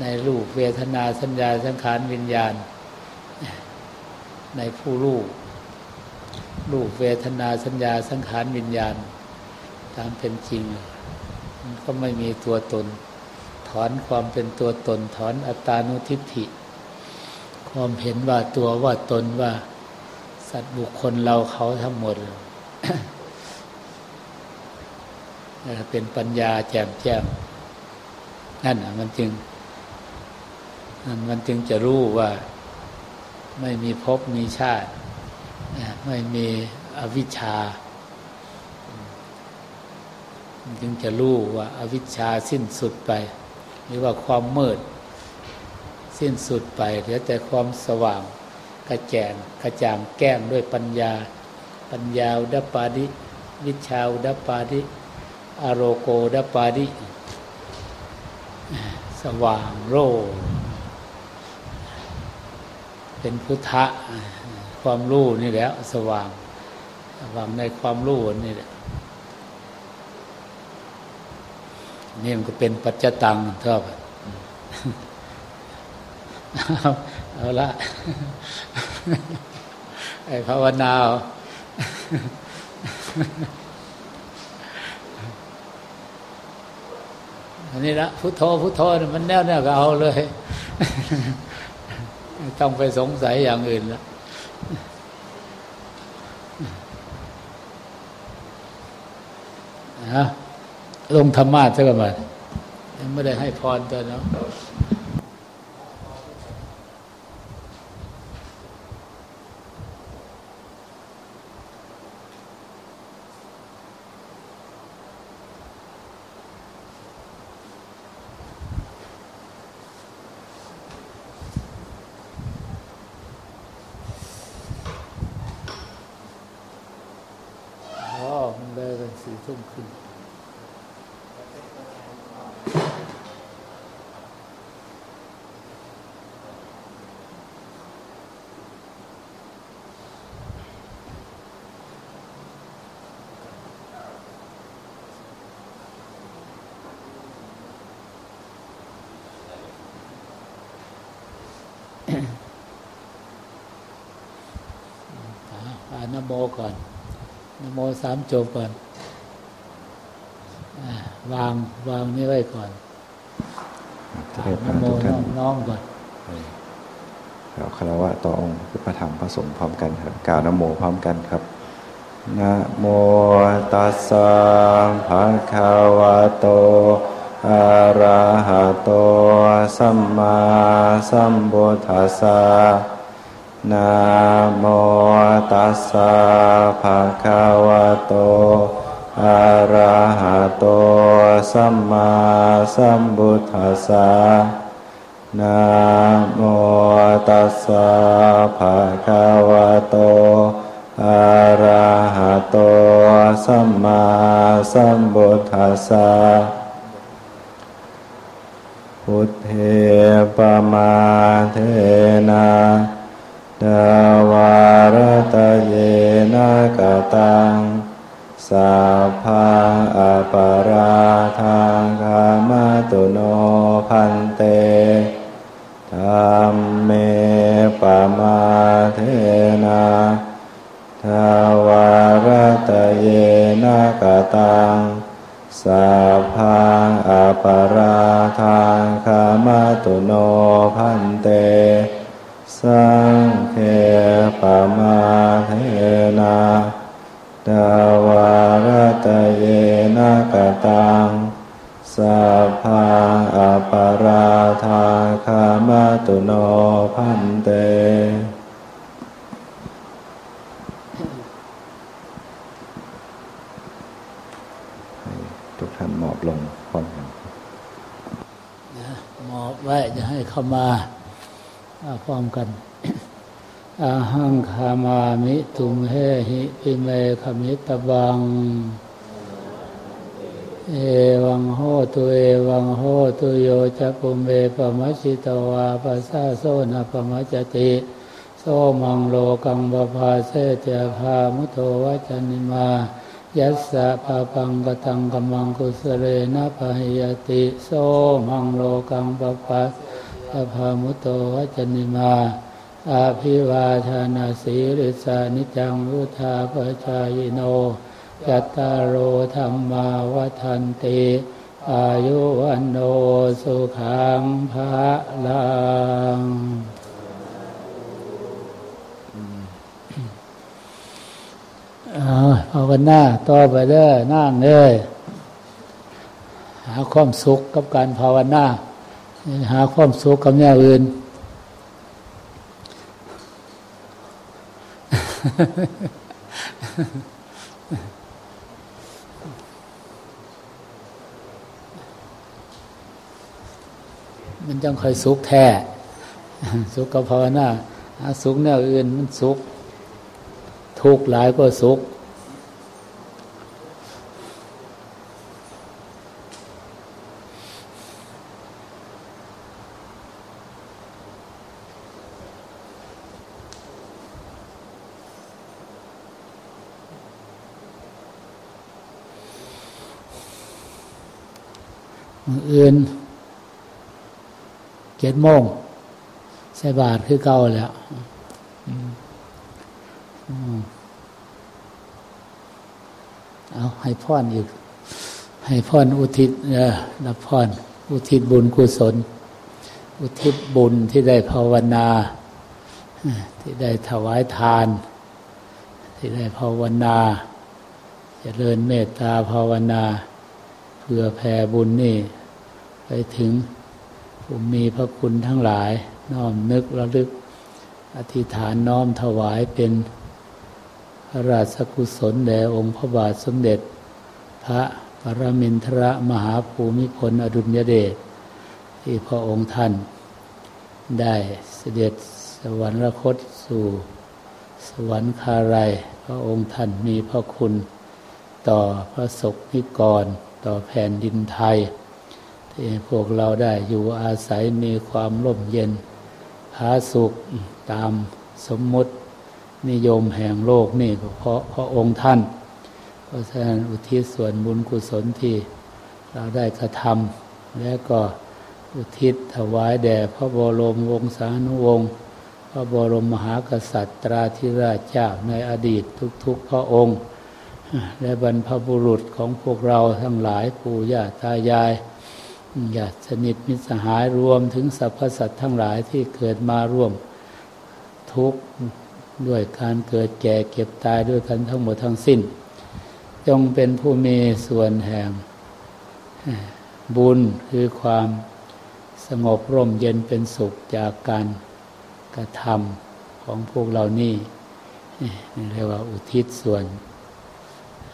Speaker 1: ในรูปเวทนาสัญญาสังขารวิญญาณ ในผู้รู้รูปเวทนาสัญญาสังขารวิญญาณ ตามเป็นจริง มันก็ไม่มีตัวตน ถอนความเป็นตัวตน ถอนอัตานุทิฏฐิ ความเห็นว่าตัวว่าตนว่า สัตว์บุคคลเราเขาทั้งหมดเป็นปัญญาแจ่มแจ้งนั่นมันจึง มันจึงจะรู้ว่าไม่มีภพมีชาติ ไม่มีอวิชชา จึงจะรู้ว่าอาวิชชาสิ้นสุดไป หรือว่าความมืด สิ้นสุดไปเหลือแต่ความสว่างกระแจงกระจ่างแก้งด้วยปัญญา ปัญญาอุดปาดิ วิชาอุดปาดิอโรโกดปาดิ สว่างโร เป็นพุทธะความรู้นี่แหละสว่างสว่างในความรู้นี่แหละนี่มันก็เป็นปัจจตังชอบเอาเอาละไอ้ภาวนาอันนี้ละพุทโธพุทโธมันแน่วแน่ก็เอาเลย ต้องไปสงสัยอย่างอื่นแล้วฮะลงธรรมะซะก่อนไหมไม่ได้ให้พรตัวเนาะโมก่อนนโม สามจบก่อนวางวางนี่ไว้ก่อนนโมน้อมก่อน
Speaker 2: เราคารวะต่อองค์พระธรรมพระสงฆ์พร้อมกันครับกล่าวนโมพร้อมกันครับนะโมตัสสะภะคะวะโตอะระหะโตสัมมาสัมพุทธัสสะ นะโมตัสสะภะคะวะโต อะระหะโต สัมมาสัมพุทธัสสะนะโมตัสสะภะคะวะโต อะระหะโต สัมมาสัมพุทธัสสะพุทเทปมาเทนา ดาวารตเยนะกตังสัพพังอปาราทางคามาตุโนพันเตธรรมเมปมาเทนาทาวารตเยนะกตังสัพพังอปาราทางคามาตุโนพันเต สังเคปมาเทนาดาวารตเยนะกตังสัพพังอปาราธาคามาตุโนพันเต ทุกท่านหมอบลงพร้อมกัน
Speaker 1: หมอบไว้จะให้เข้ามา พร้อมกันอาหังคามามิตุมเฮหิปิเมขมิตบัง เอวังโหตุเอวังโหตุโยจะปุเมปมัชิตวาปัสสะโซนะปมัจติโสมังโลกังบภาเสตยพามุโทวัจนิมายัสสะปะปังกตังกมังกุสเรนะปะหิยติ โสมังโลกังบภาส พามุโตวัจนิมา อาภิวาทานาสีริสานิจังวุธาปชายโนยัตตาโอธรรมาวันติอายุวันโนสุขังภาลังภาวนาต่อไปเด้อนั่งเลยหาความสุขกับการภาวนา หาความสุขกับแนวอื่นมันจังคอยสุขแท้สุขกับภาวนาสุขแนวอื่นมันสุขทุกข์หลายก็สุข อื่นเจ็ดโมงใส่บาทคือเก่าแล้วเอาให้พรอีก ให้พรอุทิศเออรับพรอุทิศบุญกุศล อุทิศบุญที่ได้ภาวนาที่ได้ถวายทาน ที่ได้ภาวนาจเจริญเมตตาภาวนา เพื่อแผ่บุญนี่ ไปถึงผู้มีพระคุณทั้งหลาย น้อมนึกระลึก อธิษฐานน้อมถวายเป็นพระราชกุศลแด่องค์พระบาทสมเด็จ พระปรมินทรมหาภูมิพลอดุลยเดชที่พระองค์ท่าน ได้เสด็จสวรรคตสู่สวรรคาไรพระองค์ท่านมีพระคุณต่อพระศกนิกร ต่อแผ่นดินไทย ที่พวกเราได้อยู่อาศัยมีความร่มเย็นผาสุขตามสมมตินิยมแห่งโลกนี่เพราะพระองค์ท่าน เพราะฉะนั้นอุทิศส่วนบุญกุศลที่เราได้กระทำและก็อุทิศถวายแด่พระบรมวงศานุวงศ์พระบรมมหากษัตริย์ตราธิราชเจ้าในอดีตทุกๆพระองค์ และบรรพบุรุษของพวกเราทั้งหลายปู่ย่าตายายญาติสนิทมิตรสหายรวมถึงสรรพสัตว์ทั้งหลายที่เกิดมาร่วมทุกข์ด้วยการเกิดแก่เก็บตายด้วยกันทั้งหมดทั้งสิ้น จงเป็นผู้มีส่วนแห่ง บุญคือความสงบร่มเย็นเป็นสุขจากการกระทำของพวกเรานี่นี่เรียกว่าอุทิศส่วน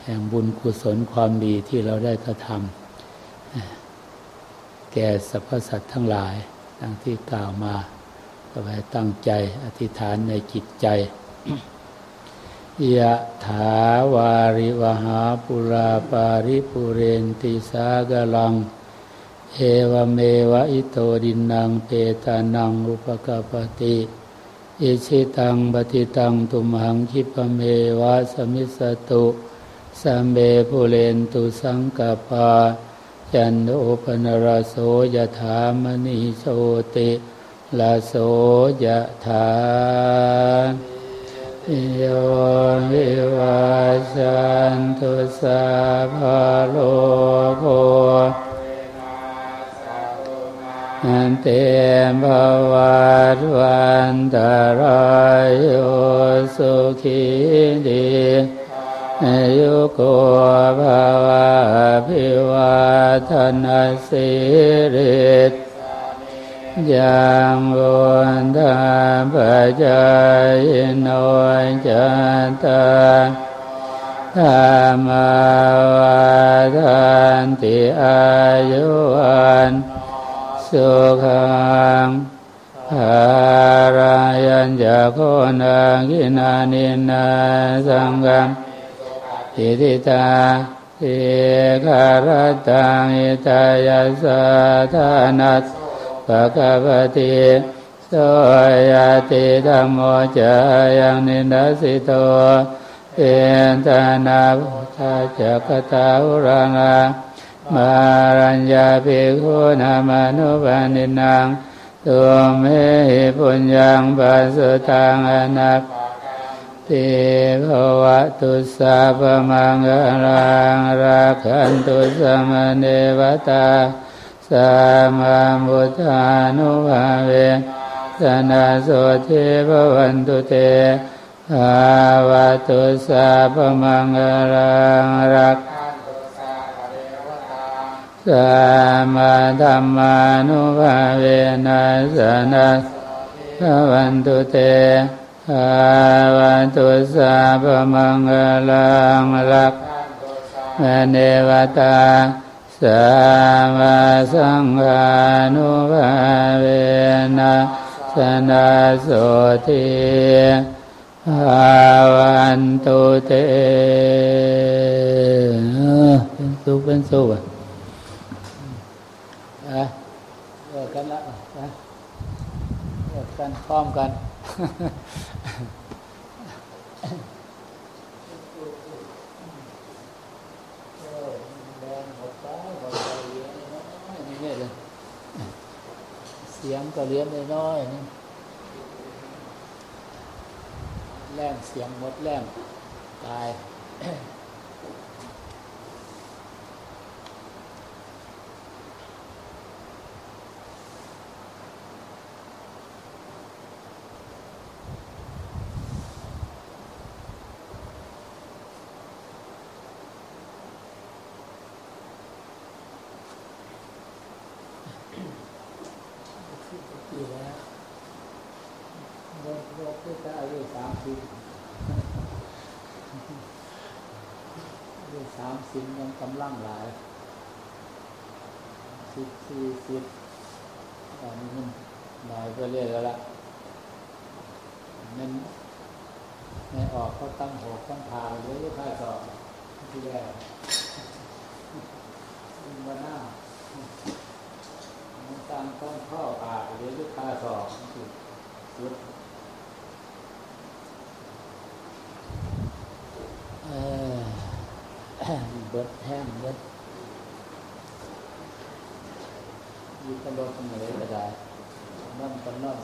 Speaker 1: แห่งบุญกุศลความดีที่เราได้กระทำแก่สรรพสัตว์ทั้งหลายดังที่กล่าวมาก็ไปตั้งใจอธิษฐานในจิตใจยะถาวาริวะหาปูราปะริปูเรนติสาคะรัง เอวะเมวะอิโต ทินนังเปตานังอุปะกัปปะติอิจฉิตังปัตถิตังตุมหัง ขิปปะเมวะ สะมิชฌะตุ สัพเพ ปูเรนตุสังกัปปาจันโท ปัณนรโสยถามณีโชติลาโสยถาโยวิวาสันตุสาภาโลโภอันเตมภวัตวันตรายโยสุขีดี ยุโกภาวะพิวาทนาสิริตยังบุญธาปัจจายโนจันตาธรรมวาทันติอายุวันสุขังภารายัญจะโคนังกินานินาสังกัม อิทิตาเอกรตังอิตายาสาธานัสปะกปติโสยติธรรมโมจายังนินัสิโตเป็นตานาทาจักตาอุรังามารัญญาภิกขุนามานุปานินังตัวเมหิปุญญังปัสสุตังอนัต ติภวตุสาปมังรังรักขันตุสมเนวตาสัมมามุทานุภาเวสนาโสทิภวันตุเตภาวตุสาปมังรังรักสัมมาธรรมานุภาเวนัสนาภวันตุเต ภาวันตุสาปมังรังรักมเนวตาสัมมาสังฆานุภาเวนัสนาโสติภาวันตุเตเป็นสุขเป็นสุขอะอะเลิกกันละอะเลิกกันพร้อมกัน เสียงก็เลี้ยงน้อยๆนี่แรงเสียงหมดแรงตายแล้วรถรถที่จะอายุสามสิบอายุ สิบยังกำลังหลายสิบสี่สิบตอนนี้นหน่อยก็เรียกแล้วละมันไม่ออกเขาตั้งหกตั้งพาเลยลูกค้าสอบที่แรกมันมาหน้าตั้งต้องเข้าปากหรือลูกค้าสอบสุดสุดเออ เบิดแท้งเบิดอยืดตลอดเสมอก็ได้นั่นก็นั่น